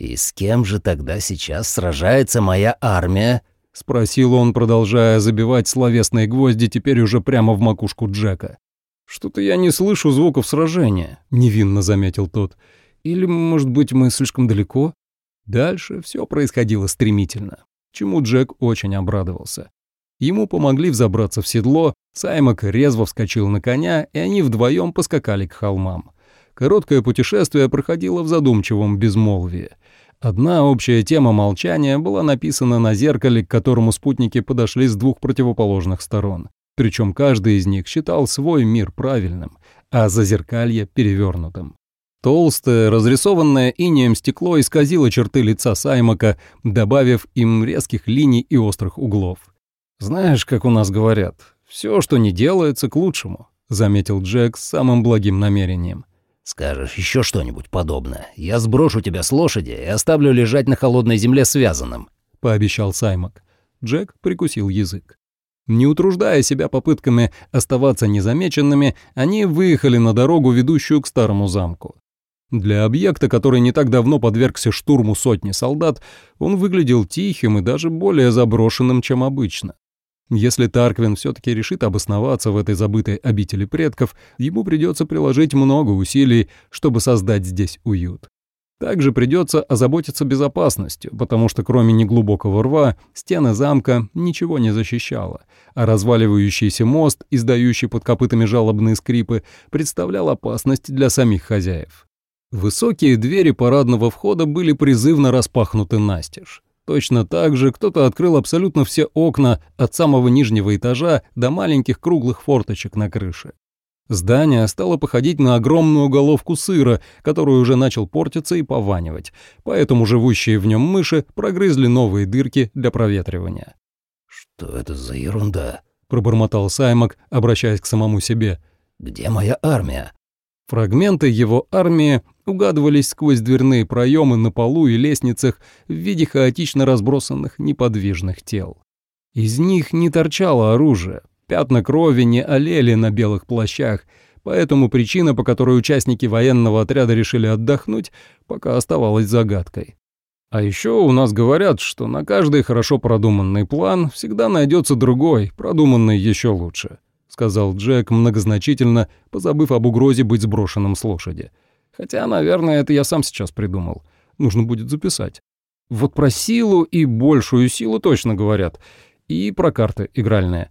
«И с кем же тогда сейчас сражается моя армия?» — спросил он, продолжая забивать словесные гвозди теперь уже прямо в макушку Джека. «Что-то я не слышу звуков сражения», — невинно заметил тот. «Или, может быть, мы слишком далеко?» Дальше все происходило стремительно, чему Джек очень обрадовался. Ему помогли взобраться в седло, Саймак резво вскочил на коня, и они вдвоем поскакали к холмам. Короткое путешествие проходило в задумчивом безмолвии. Одна общая тема молчания была написана на зеркале, к которому спутники подошли с двух противоположных сторон. Причем каждый из них считал свой мир правильным, а зазеркалье перевернутым. Толстое, разрисованное инеем стекло исказило черты лица Саймака, добавив им резких линий и острых углов. «Знаешь, как у нас говорят, все, что не делается, к лучшему», — заметил Джек с самым благим намерением. «Скажешь еще что-нибудь подобное, я сброшу тебя с лошади и оставлю лежать на холодной земле связанным», — пообещал Саймак. Джек прикусил язык. Не утруждая себя попытками оставаться незамеченными, они выехали на дорогу, ведущую к старому замку. Для объекта, который не так давно подвергся штурму сотни солдат, он выглядел тихим и даже более заброшенным, чем обычно. Если Тарквин все-таки решит обосноваться в этой забытой обители предков, ему придется приложить много усилий, чтобы создать здесь уют. Также придется озаботиться безопасностью, потому что кроме неглубокого рва стены замка ничего не защищала, а разваливающийся мост, издающий под копытами жалобные скрипы, представлял опасность для самих хозяев. Высокие двери парадного входа были призывно распахнуты настежь. Точно так же кто-то открыл абсолютно все окна от самого нижнего этажа до маленьких круглых форточек на крыше. Здание стало походить на огромную головку сыра, который уже начал портиться и пованивать, поэтому живущие в нем мыши прогрызли новые дырки для проветривания. «Что это за ерунда?» — пробормотал Саймак, обращаясь к самому себе. «Где моя армия?» Фрагменты его армии угадывались сквозь дверные проемы на полу и лестницах в виде хаотично разбросанных неподвижных тел. Из них не торчало оружие, пятна крови не олели на белых плащах, поэтому причина, по которой участники военного отряда решили отдохнуть, пока оставалась загадкой. А еще у нас говорят, что на каждый хорошо продуманный план всегда найдется другой, продуманный еще лучше сказал Джек многозначительно, позабыв об угрозе быть сброшенным с лошади. Хотя, наверное, это я сам сейчас придумал. Нужно будет записать. Вот про силу и большую силу точно говорят. И про карты игральные.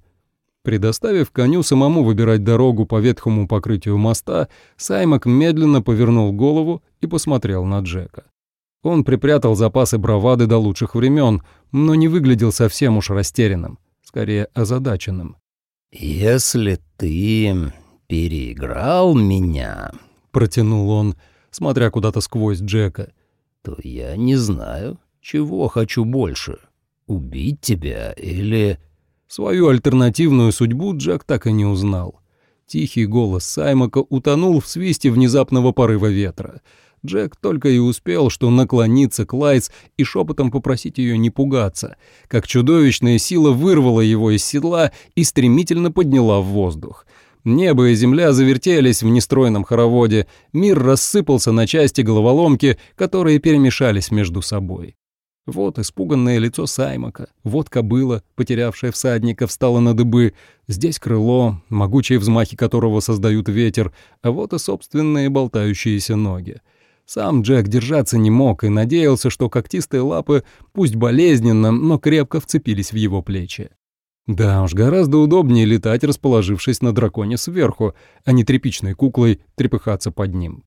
Предоставив коню самому выбирать дорогу по ветхому покрытию моста, Саймак медленно повернул голову и посмотрел на Джека. Он припрятал запасы бравады до лучших времен, но не выглядел совсем уж растерянным, скорее озадаченным. «Если ты переиграл меня», — протянул он, смотря куда-то сквозь Джека, — «то я не знаю, чего хочу больше — убить тебя или...» Свою альтернативную судьбу Джек так и не узнал. Тихий голос Саймака утонул в свисте внезапного порыва ветра — Джек только и успел, что наклониться к Лайс и шепотом попросить ее не пугаться, как чудовищная сила вырвала его из седла и стремительно подняла в воздух. Небо и земля завертелись в нестройном хороводе, мир рассыпался на части головоломки, которые перемешались между собой. Вот испуганное лицо Саймака, вот кобыла, потерявшая всадника, встала на дыбы, здесь крыло, могучие взмахи которого создают ветер, а вот и собственные болтающиеся ноги. Сам Джек держаться не мог и надеялся, что когтистые лапы, пусть болезненно, но крепко вцепились в его плечи. Да уж, гораздо удобнее летать, расположившись на драконе сверху, а не тряпичной куклой трепыхаться под ним.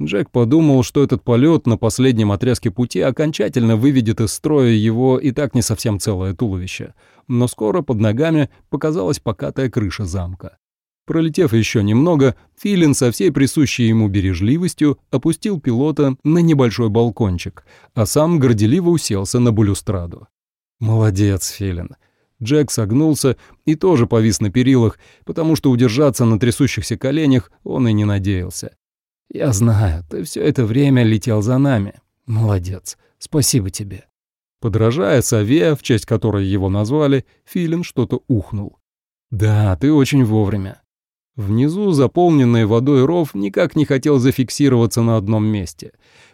Джек подумал, что этот полет на последнем отрезке пути окончательно выведет из строя его и так не совсем целое туловище, но скоро под ногами показалась покатая крыша замка. Пролетев еще немного, Филин со всей присущей ему бережливостью опустил пилота на небольшой балкончик, а сам горделиво уселся на балюстраду. «Молодец, Филин». Джек согнулся и тоже повис на перилах, потому что удержаться на трясущихся коленях он и не надеялся. «Я знаю, ты все это время летел за нами. Молодец. Спасибо тебе». Подражая сове, в честь которой его назвали, Филин что-то ухнул. «Да, ты очень вовремя. Внизу заполненный водой ров никак не хотел зафиксироваться на одном месте.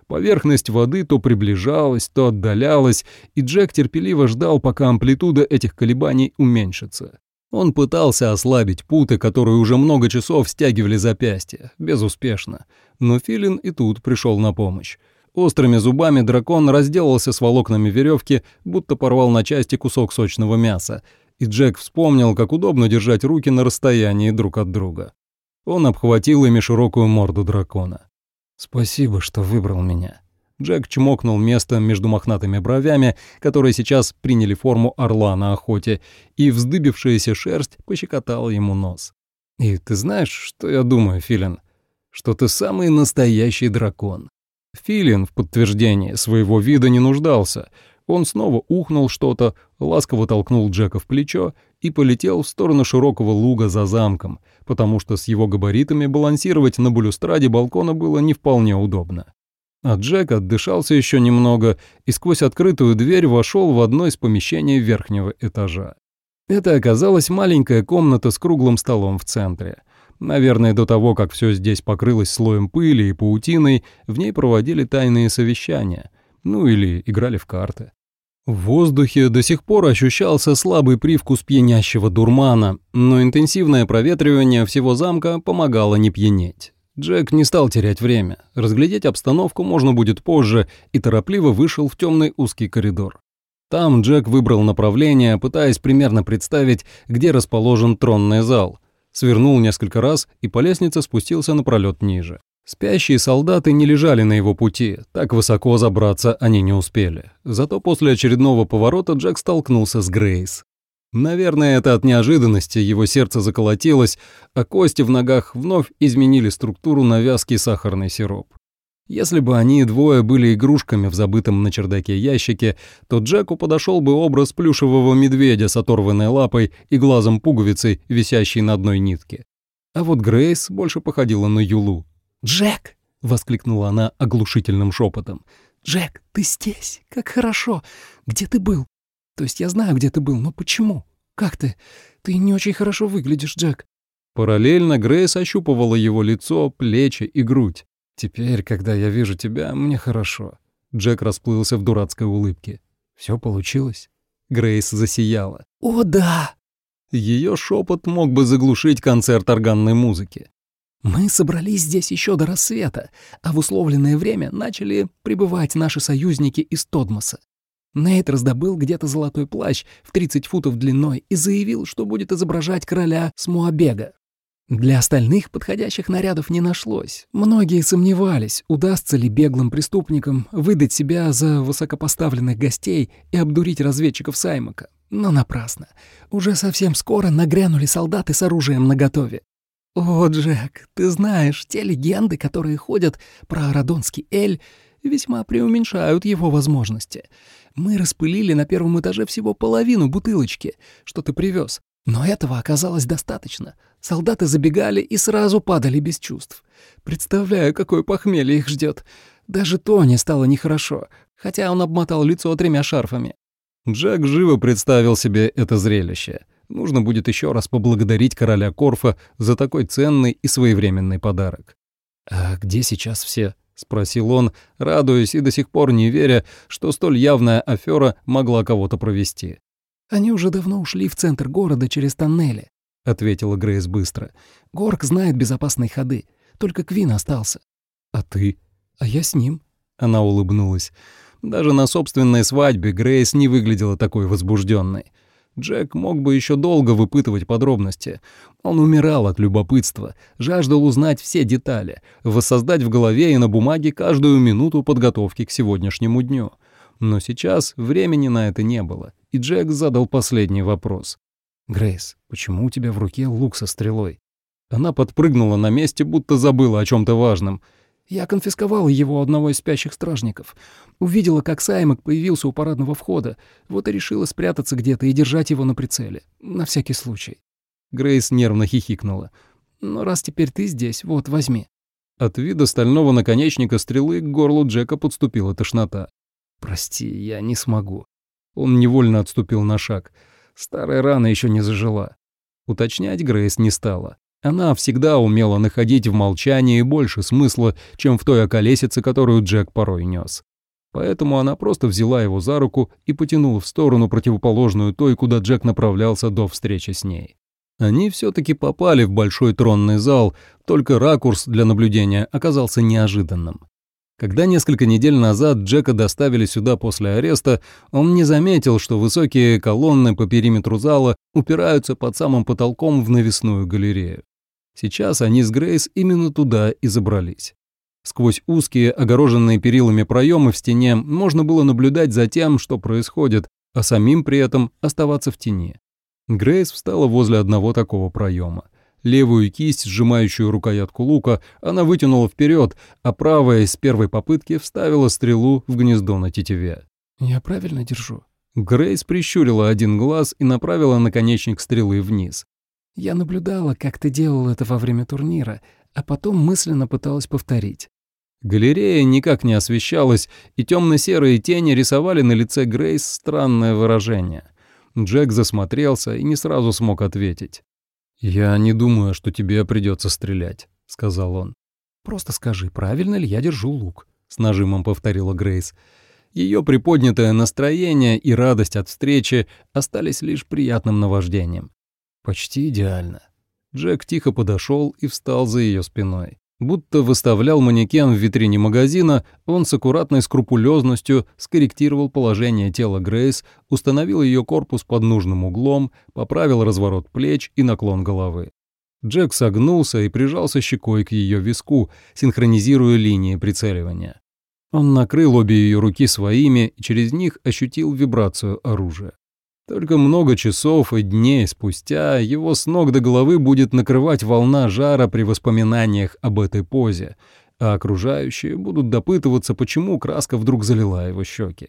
Поверхность воды то приближалась, то отдалялась, и Джек терпеливо ждал, пока амплитуда этих колебаний уменьшится. Он пытался ослабить путы, которые уже много часов стягивали запястья, безуспешно. Но Филин и тут пришел на помощь. Острыми зубами дракон разделался с волокнами веревки, будто порвал на части кусок сочного мяса, и Джек вспомнил, как удобно держать руки на расстоянии друг от друга. Он обхватил ими широкую морду дракона. «Спасибо, что выбрал меня». Джек чмокнул место между мохнатыми бровями, которые сейчас приняли форму орла на охоте, и вздыбившаяся шерсть пощекотала ему нос. И ты знаешь, что я думаю, Филин? Что ты самый настоящий дракон. Филин в подтверждении своего вида не нуждался. Он снова ухнул что-то, ласково толкнул Джека в плечо и полетел в сторону широкого луга за замком, потому что с его габаритами балансировать на балюстраде балкона было не вполне удобно. А Джек отдышался еще немного и сквозь открытую дверь вошел в одно из помещений верхнего этажа. Это оказалась маленькая комната с круглым столом в центре. Наверное, до того, как все здесь покрылось слоем пыли и паутиной, в ней проводили тайные совещания, ну или играли в карты. В воздухе до сих пор ощущался слабый привкус пьянящего дурмана, но интенсивное проветривание всего замка помогало не пьянеть. Джек не стал терять время. Разглядеть обстановку можно будет позже и торопливо вышел в темный узкий коридор. Там Джек выбрал направление, пытаясь примерно представить, где расположен тронный зал. Свернул несколько раз и по лестнице спустился на пролет ниже. Спящие солдаты не лежали на его пути, так высоко забраться они не успели. Зато после очередного поворота Джек столкнулся с Грейс. Наверное, это от неожиданности его сердце заколотилось, а кости в ногах вновь изменили структуру на вязкий сахарный сироп. Если бы они двое были игрушками в забытом на чердаке ящике, то Джеку подошел бы образ плюшевого медведя с оторванной лапой и глазом пуговицей, висящей на одной нитке. А вот Грейс больше походила на Юлу. «Джек!» — воскликнула она оглушительным шепотом. «Джек, ты здесь! Как хорошо! Где ты был? То есть я знаю, где ты был, но почему? Как ты? Ты не очень хорошо выглядишь, Джек». Параллельно Грейс ощупывала его лицо, плечи и грудь. «Теперь, когда я вижу тебя, мне хорошо». Джек расплылся в дурацкой улыбке. «Все получилось?» Грейс засияла. «О, да!» Ее шепот мог бы заглушить концерт органной музыки. «Мы собрались здесь еще до рассвета, а в условленное время начали прибывать наши союзники из Тодмоса. Нейт раздобыл где-то золотой плащ в 30 футов длиной и заявил, что будет изображать короля Смуабега. Для остальных подходящих нарядов не нашлось. Многие сомневались, удастся ли беглым преступникам выдать себя за высокопоставленных гостей и обдурить разведчиков Саймака. Но напрасно. Уже совсем скоро нагрянули солдаты с оружием наготове. «О, Джек, ты знаешь, те легенды, которые ходят про Радонский Эль, весьма преуменьшают его возможности. Мы распылили на первом этаже всего половину бутылочки, что ты привез. Но этого оказалось достаточно. Солдаты забегали и сразу падали без чувств. Представляю, какое похмелье их ждет. Даже Тони стало нехорошо, хотя он обмотал лицо тремя шарфами. Джек живо представил себе это зрелище. Нужно будет еще раз поблагодарить короля Корфа за такой ценный и своевременный подарок. «А где сейчас все?» — спросил он, радуясь и до сих пор не веря, что столь явная афера могла кого-то провести. «Они уже давно ушли в центр города через тоннели», — ответила Грейс быстро. «Горк знает безопасные ходы. Только Квин остался». «А ты?» «А я с ним». Она улыбнулась. Даже на собственной свадьбе Грейс не выглядела такой возбужденной. Джек мог бы еще долго выпытывать подробности. Он умирал от любопытства, жаждал узнать все детали, воссоздать в голове и на бумаге каждую минуту подготовки к сегодняшнему дню. Но сейчас времени на это не было, и Джек задал последний вопрос. «Грейс, почему у тебя в руке лук со стрелой?» Она подпрыгнула на месте, будто забыла о чем то важном — я конфисковала его у одного из спящих стражников. Увидела, как Саймак появился у парадного входа, вот и решила спрятаться где-то и держать его на прицеле. На всякий случай. Грейс нервно хихикнула. «Но раз теперь ты здесь, вот, возьми». От вида стального наконечника стрелы к горлу Джека подступила тошнота. «Прости, я не смогу». Он невольно отступил на шаг. Старая рана еще не зажила. Уточнять Грейс не стала. Она всегда умела находить в молчании больше смысла, чем в той околесице, которую Джек порой нес. Поэтому она просто взяла его за руку и потянула в сторону противоположную той, куда Джек направлялся до встречи с ней. Они все-таки попали в большой тронный зал, только ракурс для наблюдения оказался неожиданным. Когда несколько недель назад Джека доставили сюда после ареста, он не заметил, что высокие колонны по периметру зала упираются под самым потолком в навесную галерею. Сейчас они с Грейс именно туда и забрались. Сквозь узкие, огороженные перилами проемы в стене можно было наблюдать за тем, что происходит, а самим при этом оставаться в тени. Грейс встала возле одного такого проема. Левую кисть, сжимающую рукоятку лука, она вытянула вперед, а правая с первой попытки вставила стрелу в гнездо на тетиве. «Я правильно держу?» Грейс прищурила один глаз и направила наконечник стрелы вниз. «Я наблюдала, как ты делал это во время турнира, а потом мысленно пыталась повторить». Галерея никак не освещалась, и темно-серые тени рисовали на лице Грейс странное выражение. Джек засмотрелся и не сразу смог ответить. «Я не думаю, что тебе придется стрелять», — сказал он. «Просто скажи, правильно ли я держу лук?» — с нажимом повторила Грейс. Ее приподнятое настроение и радость от встречи остались лишь приятным наваждением. Почти идеально. Джек тихо подошел и встал за ее спиной. Будто выставлял манекен в витрине магазина, он с аккуратной скрупулезностью скорректировал положение тела Грейс, установил ее корпус под нужным углом, поправил разворот плеч и наклон головы. Джек согнулся и прижался щекой к ее виску, синхронизируя линии прицеливания. Он накрыл обе ее руки своими и через них ощутил вибрацию оружия. Только много часов и дней спустя его с ног до головы будет накрывать волна жара при воспоминаниях об этой позе, а окружающие будут допытываться, почему краска вдруг залила его щеки.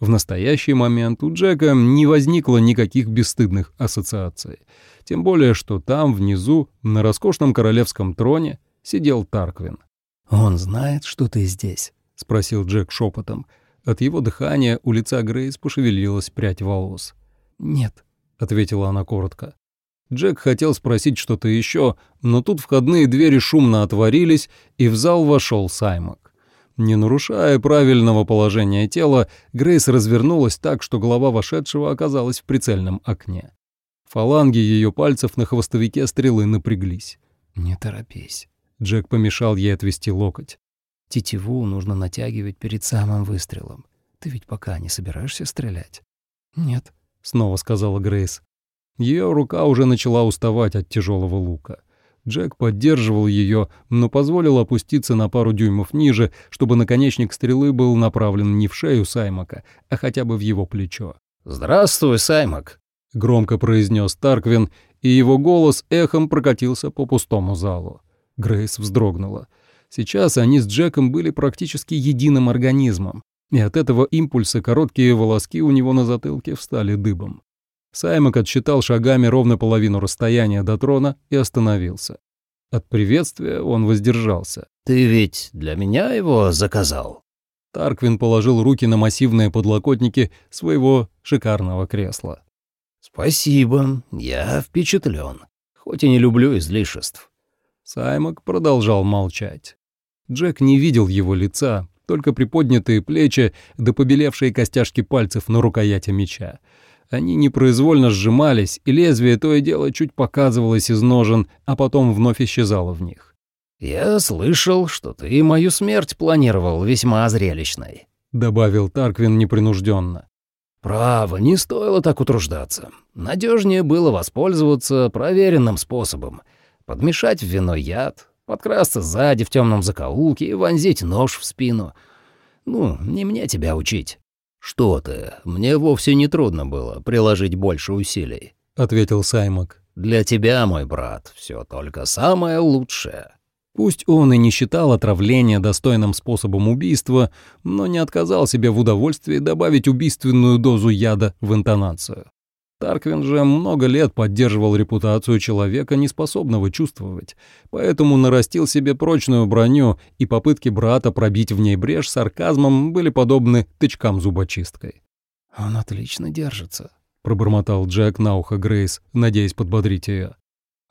В настоящий момент у Джека не возникло никаких бесстыдных ассоциаций. Тем более, что там, внизу, на роскошном королевском троне, сидел Тарквин. «Он знает, что ты здесь?» — спросил Джек шепотом. От его дыхания у лица Грейс пошевелилась прядь волос. «Нет», — ответила она коротко. Джек хотел спросить что-то еще, но тут входные двери шумно отворились, и в зал вошел Саймак. Не нарушая правильного положения тела, Грейс развернулась так, что голова вошедшего оказалась в прицельном окне. Фаланги ее пальцев на хвостовике стрелы напряглись. «Не торопись». Джек помешал ей отвести локоть. «Тетиву нужно натягивать перед самым выстрелом. Ты ведь пока не собираешься стрелять?» «Нет», снова сказала Грейс. Ее рука уже начала уставать от тяжелого лука. Джек поддерживал ее, но позволил опуститься на пару дюймов ниже, чтобы наконечник стрелы был направлен не в шею Саймака, а хотя бы в его плечо. «Здравствуй, Саймак», — громко произнес Тарквин, и его голос эхом прокатился по пустому залу. Грейс вздрогнула. Сейчас они с Джеком были практически единым организмом и от этого импульса короткие волоски у него на затылке встали дыбом. Саймак отсчитал шагами ровно половину расстояния до трона и остановился. От приветствия он воздержался. «Ты ведь для меня его заказал?» Тарквин положил руки на массивные подлокотники своего шикарного кресла. «Спасибо, я впечатлен, хоть и не люблю излишеств». Саймак продолжал молчать. Джек не видел его лица, только приподнятые плечи да побелевшие костяшки пальцев на рукояти меча. Они непроизвольно сжимались, и лезвие то и дело чуть показывалось из ножен, а потом вновь исчезало в них. «Я слышал, что ты мою смерть планировал весьма зрелищной», — добавил Тарквин непринужденно. «Право, не стоило так утруждаться. Надежнее было воспользоваться проверенным способом. Подмешать в вино яд, Подкрасться сзади в темном закоулке и вонзить нож в спину. Ну, не мне тебя учить. Что ты, мне вовсе не трудно было приложить больше усилий, ответил Саймак. Для тебя, мой брат, все только самое лучшее. Пусть он и не считал отравление достойным способом убийства, но не отказал себе в удовольствии добавить убийственную дозу яда в интонацию. Тарквин же много лет поддерживал репутацию человека, неспособного чувствовать, поэтому нарастил себе прочную броню, и попытки брата пробить в ней брешь сарказмом были подобны тычкам зубочисткой. «Он отлично держится», — пробормотал Джек на ухо Грейс, надеясь подбодрить ее.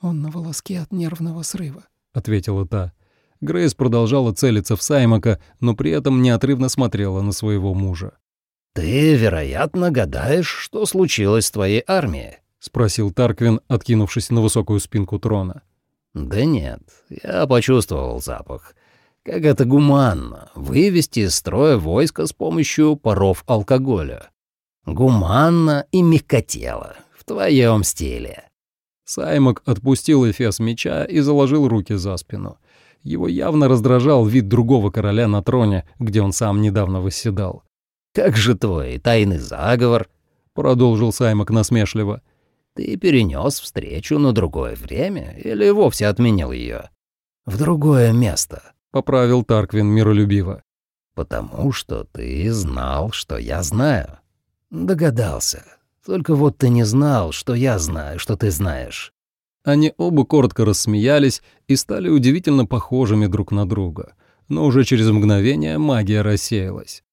«Он на волоске от нервного срыва», — ответила та. Грейс продолжала целиться в Саймака, но при этом неотрывно смотрела на своего мужа. «Ты, вероятно, гадаешь, что случилось с твоей армией?» — спросил Тарквин, откинувшись на высокую спинку трона. «Да нет, я почувствовал запах. Как это гуманно — вывести из строя войско с помощью паров алкоголя. Гуманно и мягкотело, в твоем стиле». Саймак отпустил эфес меча и заложил руки за спину. Его явно раздражал вид другого короля на троне, где он сам недавно восседал. «Как же твой тайный заговор?» — продолжил Саймак насмешливо. Ты перенес встречу на другое время или вовсе отменил ее? В другое место, поправил Тарквин миролюбиво. Потому что ты знал, что я знаю. Догадался. Только вот ты не знал, что я знаю, что ты знаешь. Они оба коротко рассмеялись и стали удивительно похожими друг на друга. Но уже через мгновение магия рассеялась.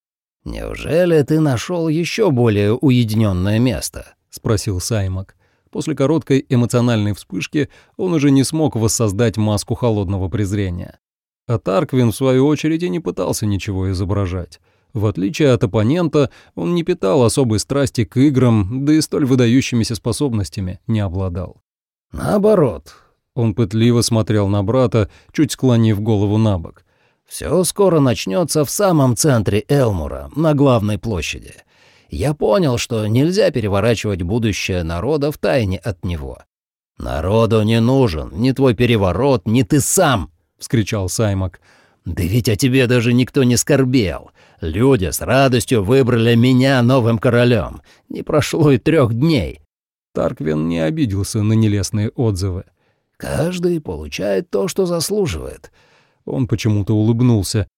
«Неужели ты нашел еще более уединенное место?» — спросил Саймак. После короткой эмоциональной вспышки он уже не смог воссоздать маску холодного презрения. А Тарквин, в свою очередь, и не пытался ничего изображать. В отличие от оппонента, он не питал особой страсти к играм, да и столь выдающимися способностями не обладал. «Наоборот». Он пытливо смотрел на брата, чуть склонив голову на бок. «Все скоро начнется в самом центре Элмура, на главной площади я понял, что нельзя переворачивать будущее народа в тайне от него. «Народу не нужен ни твой переворот, ни ты сам!» — вскричал Саймак. «Да ведь о тебе даже никто не скорбел. Люди с радостью выбрали меня новым королем. Не прошло и трех дней». Тарквин не обиделся на нелестные отзывы. «Каждый получает то, что заслуживает». Он почему-то улыбнулся.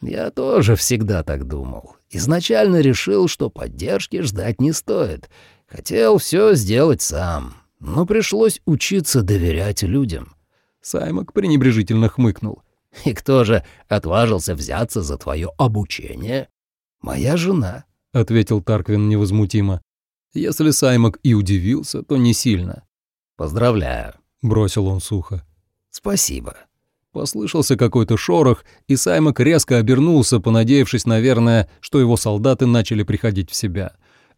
«Я тоже всегда так думал. Изначально решил, что поддержки ждать не стоит. Хотел все сделать сам, но пришлось учиться доверять людям. Саймак пренебрежительно хмыкнул. «И кто же отважился взяться за твое обучение?» «Моя жена», — ответил Тарквин невозмутимо. Если Саймак и удивился, то не сильно. «Поздравляю», — бросил он сухо. «Спасибо». Послышался какой-то шорох, и Саймак резко обернулся, понадеявшись, наверное, что его солдаты начали приходить в себя.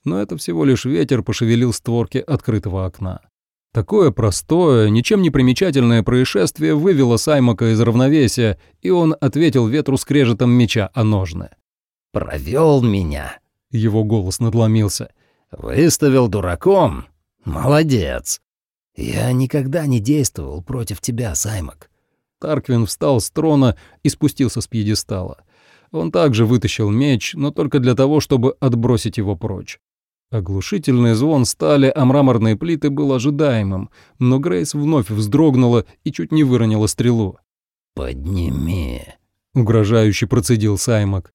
Но это всего лишь ветер пошевелил створки открытого окна. Такое простое, ничем не примечательное происшествие вывело Саймака из равновесия, и он ответил ветру скрежетом меча о ножны. «Провел меня!» — его голос надломился. «Выставил дураком? Молодец!» «Я никогда не действовал против тебя, Саймак. Тарквин встал с трона и спустился с пьедестала. Он также вытащил меч, но только для того, чтобы отбросить его прочь. Оглушительный звон стали о мраморные плиты был ожидаемым, но Грейс вновь вздрогнула и чуть не выронила стрелу. «Подними», — угрожающе процедил Саймак.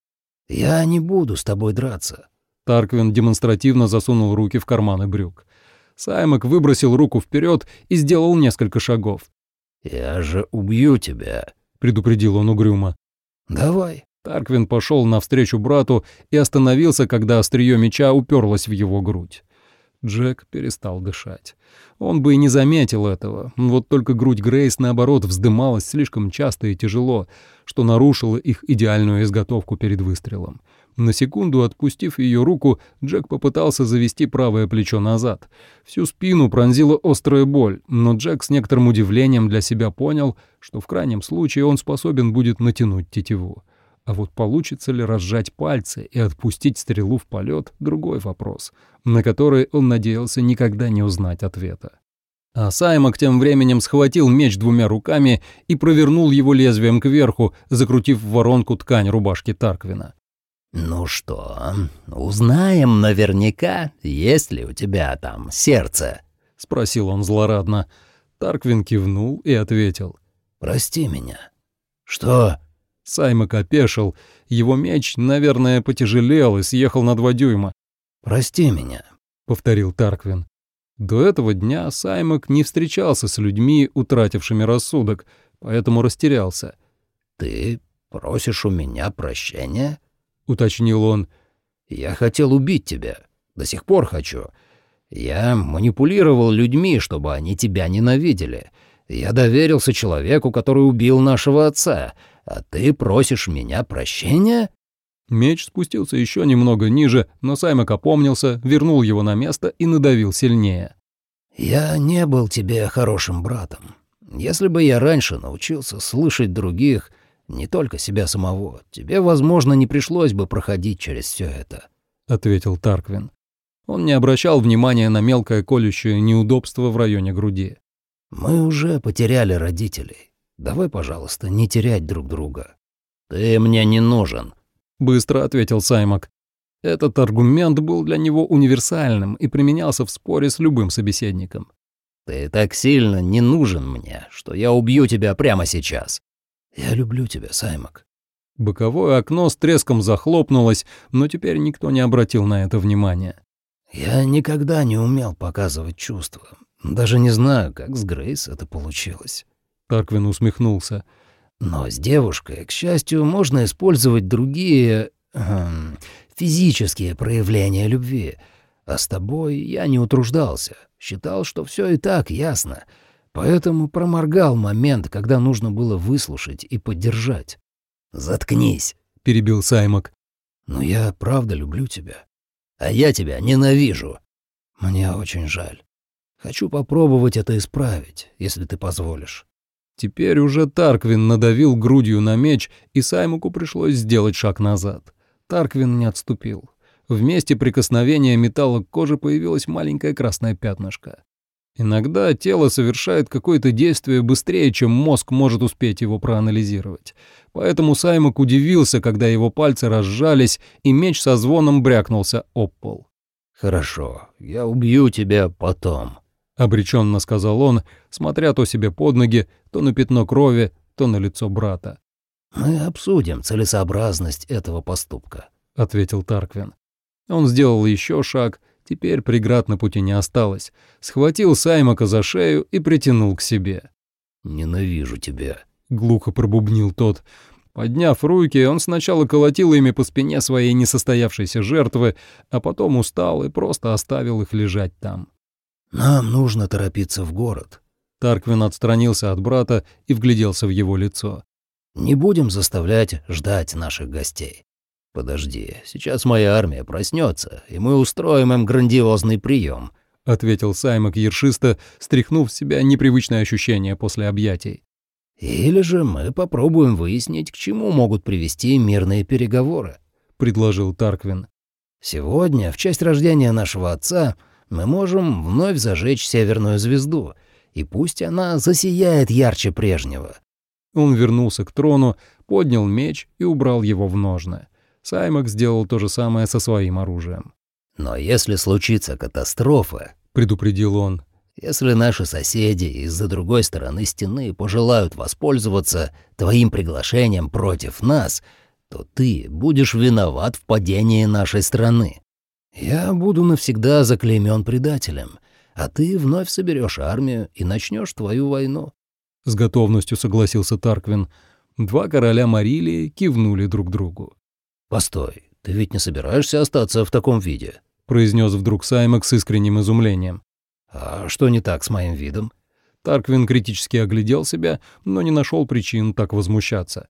«Я не буду с тобой драться». Тарквин демонстративно засунул руки в карманы брюк. Саймак выбросил руку вперед и сделал несколько шагов. «Я же убью тебя», — предупредил он угрюмо. «Давай». Тарквин пошел навстречу брату и остановился, когда острие меча уперлось в его грудь. Джек перестал дышать. Он бы и не заметил этого, вот только грудь Грейс, наоборот, вздымалась слишком часто и тяжело, что нарушило их идеальную изготовку перед выстрелом. На секунду отпустив ее руку, Джек попытался завести правое плечо назад. Всю спину пронзила острая боль, но Джек с некоторым удивлением для себя понял, что в крайнем случае он способен будет натянуть тетиву. А вот получится ли разжать пальцы и отпустить стрелу в полет — другой вопрос, на который он надеялся никогда не узнать ответа. А Саймак тем временем схватил меч двумя руками и провернул его лезвием кверху, закрутив в воронку ткань рубашки Тарквина. «Ну что, узнаем наверняка, есть ли у тебя там сердце?» — спросил он злорадно. Тарквин кивнул и ответил. «Прости меня». «Что?» Саймак опешил. Его меч, наверное, потяжелел и съехал на два дюйма. «Прости меня», — повторил Тарквин. До этого дня Саймак не встречался с людьми, утратившими рассудок, поэтому растерялся. «Ты просишь у меня прощения?» Уточнил он. «Я хотел убить тебя. До сих пор хочу. Я манипулировал людьми, чтобы они тебя ненавидели. Я доверился человеку, который убил нашего отца, а ты просишь меня прощения?» Меч спустился еще немного ниже, но Саймак опомнился, вернул его на место и надавил сильнее. «Я не был тебе хорошим братом. Если бы я раньше научился слышать других, не только себя самого. Тебе, возможно, не пришлось бы проходить через все это», — ответил Тарквин. Он не обращал внимания на мелкое колющее неудобство в районе груди. «Мы уже потеряли родителей. Давай, пожалуйста, не терять друг друга. Ты мне не нужен», — быстро ответил Саймак. Этот аргумент был для него универсальным и применялся в споре с любым собеседником. «Ты так сильно не нужен мне, что я убью тебя прямо сейчас». «Я люблю тебя, Саймак». Боковое окно с треском захлопнулось, но теперь никто не обратил на это внимания. «Я никогда не умел показывать чувства. Даже не знаю, как с Грейс это получилось». Тарквин усмехнулся. «Но с девушкой, к счастью, можно использовать другие... Эм, физические проявления любви. А с тобой я не утруждался. Считал, что все и так ясно. Поэтому проморгал момент, когда нужно было выслушать и поддержать. «Заткнись», — перебил Саймак. «Но я правда люблю тебя. А я тебя ненавижу. Мне очень жаль. Хочу попробовать это исправить, если ты позволишь». Теперь уже Тарквин надавил грудью на меч, и Саймаку пришлось сделать шаг назад. Тарквин не отступил. В месте прикосновения металла к коже появилось маленькое красное пятнышко. Иногда тело совершает какое-то действие быстрее, чем мозг может успеть его проанализировать. Поэтому Саймак удивился, когда его пальцы разжались, и меч со звоном брякнулся об пол. «Хорошо, я убью тебя потом», — обреченно сказал он, смотря то себе под ноги, то на пятно крови, то на лицо брата. «Мы обсудим целесообразность этого поступка», — ответил Тарквин. Он сделал еще шаг, теперь преград на пути не осталось, схватил Саймака за шею и притянул к себе. «Ненавижу тебя», — глухо пробубнил тот. Подняв руки, он сначала колотил ими по спине своей несостоявшейся жертвы, а потом устал и просто оставил их лежать там. «Нам нужно торопиться в город». Тарквин отстранился от брата и вгляделся в его лицо. «Не будем заставлять ждать наших гостей. Подожди, сейчас моя армия проснется, и мы устроим им грандиозный прием», — ответил Саймак ершисто, стряхнув с себя непривычное ощущение после объятий. «Или же мы попробуем выяснить, к чему могут привести мирные переговоры», — предложил Тарквин. «Сегодня, в честь рождения нашего отца, мы можем вновь зажечь северную звезду, и пусть она засияет ярче прежнего». Он вернулся к трону, поднял меч и убрал его в ножны. Саймак сделал то же самое со своим оружием. «Но если случится катастрофа», — предупредил он, если наши соседи из-за другой стороны стены пожелают воспользоваться твоим приглашением против нас, то ты будешь виноват в падении нашей страны. Я буду навсегда заклеймен предателем, а ты вновь соберешь армию и начнешь твою войну». С готовностью согласился Тарквин. Два короля Марилии кивнули друг другу. «Постой, ты ведь не собираешься остаться в таком виде?» произнес вдруг Саймак с искренним изумлением. «А что не так с моим видом?» Тарквин критически оглядел себя, но не нашел причин так возмущаться.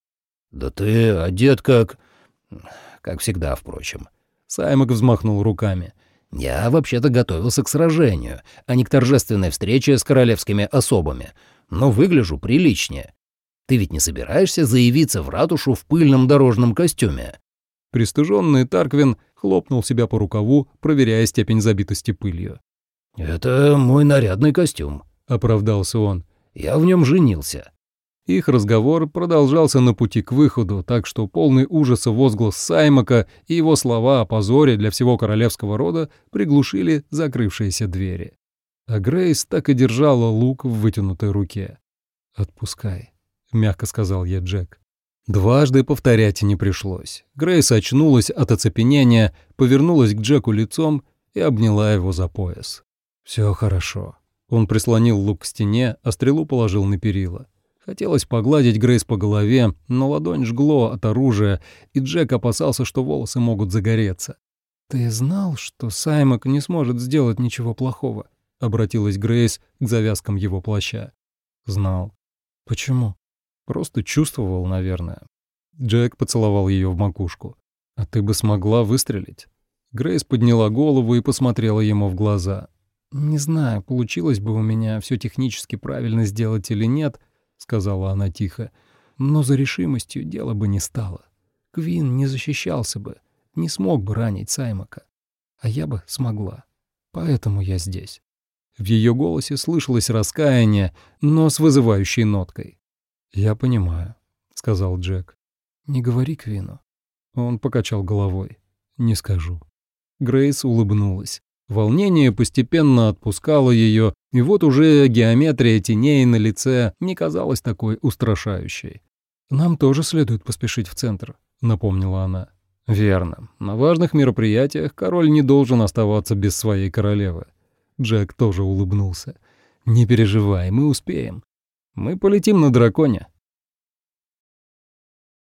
«Да ты одет как... как всегда, впрочем». Саймак взмахнул руками. «Я вообще-то готовился к сражению, а не к торжественной встрече с королевскими особами, но выгляжу приличнее. Ты ведь не собираешься заявиться в ратушу в пыльном дорожном костюме?» Пристыженный Тарквин хлопнул себя по рукаву, проверяя степень забитости пылью. «Это мой нарядный костюм», — оправдался он. «Я в нем женился». Их разговор продолжался на пути к выходу, так что полный ужаса возглас Саймака и его слова о позоре для всего королевского рода приглушили закрывшиеся двери. А Грейс так и держала лук в вытянутой руке. «Отпускай», — мягко сказал ей Джек. Дважды повторять не пришлось. Грейс очнулась от оцепенения, повернулась к Джеку лицом и обняла его за пояс. Все хорошо». Он прислонил лук к стене, а стрелу положил на перила. Хотелось погладить Грейс по голове, но ладонь жгло от оружия, и Джек опасался, что волосы могут загореться. «Ты знал, что Саймак не сможет сделать ничего плохого?» — обратилась Грейс к завязкам его плаща. «Знал. Почему?» «Просто чувствовал, наверное». Джек поцеловал ее в макушку. «А ты бы смогла выстрелить?» Грейс подняла голову и посмотрела ему в глаза. «Не знаю, получилось бы у меня все технически правильно сделать или нет», — сказала она тихо, «но за решимостью дело бы не стало. Квин не защищался бы, не смог бы ранить Саймака. А я бы смогла. Поэтому я здесь». В ее голосе слышалось раскаяние, но с вызывающей ноткой. «Я понимаю», — сказал Джек. «Не говори Квину». Он покачал головой. «Не скажу». Грейс улыбнулась. Волнение постепенно отпускало ее, и вот уже геометрия теней на лице не казалась такой устрашающей. «Нам тоже следует поспешить в центр», — напомнила она. «Верно. На важных мероприятиях король не должен оставаться без своей королевы». Джек тоже улыбнулся. «Не переживай, мы успеем. Мы полетим на драконе.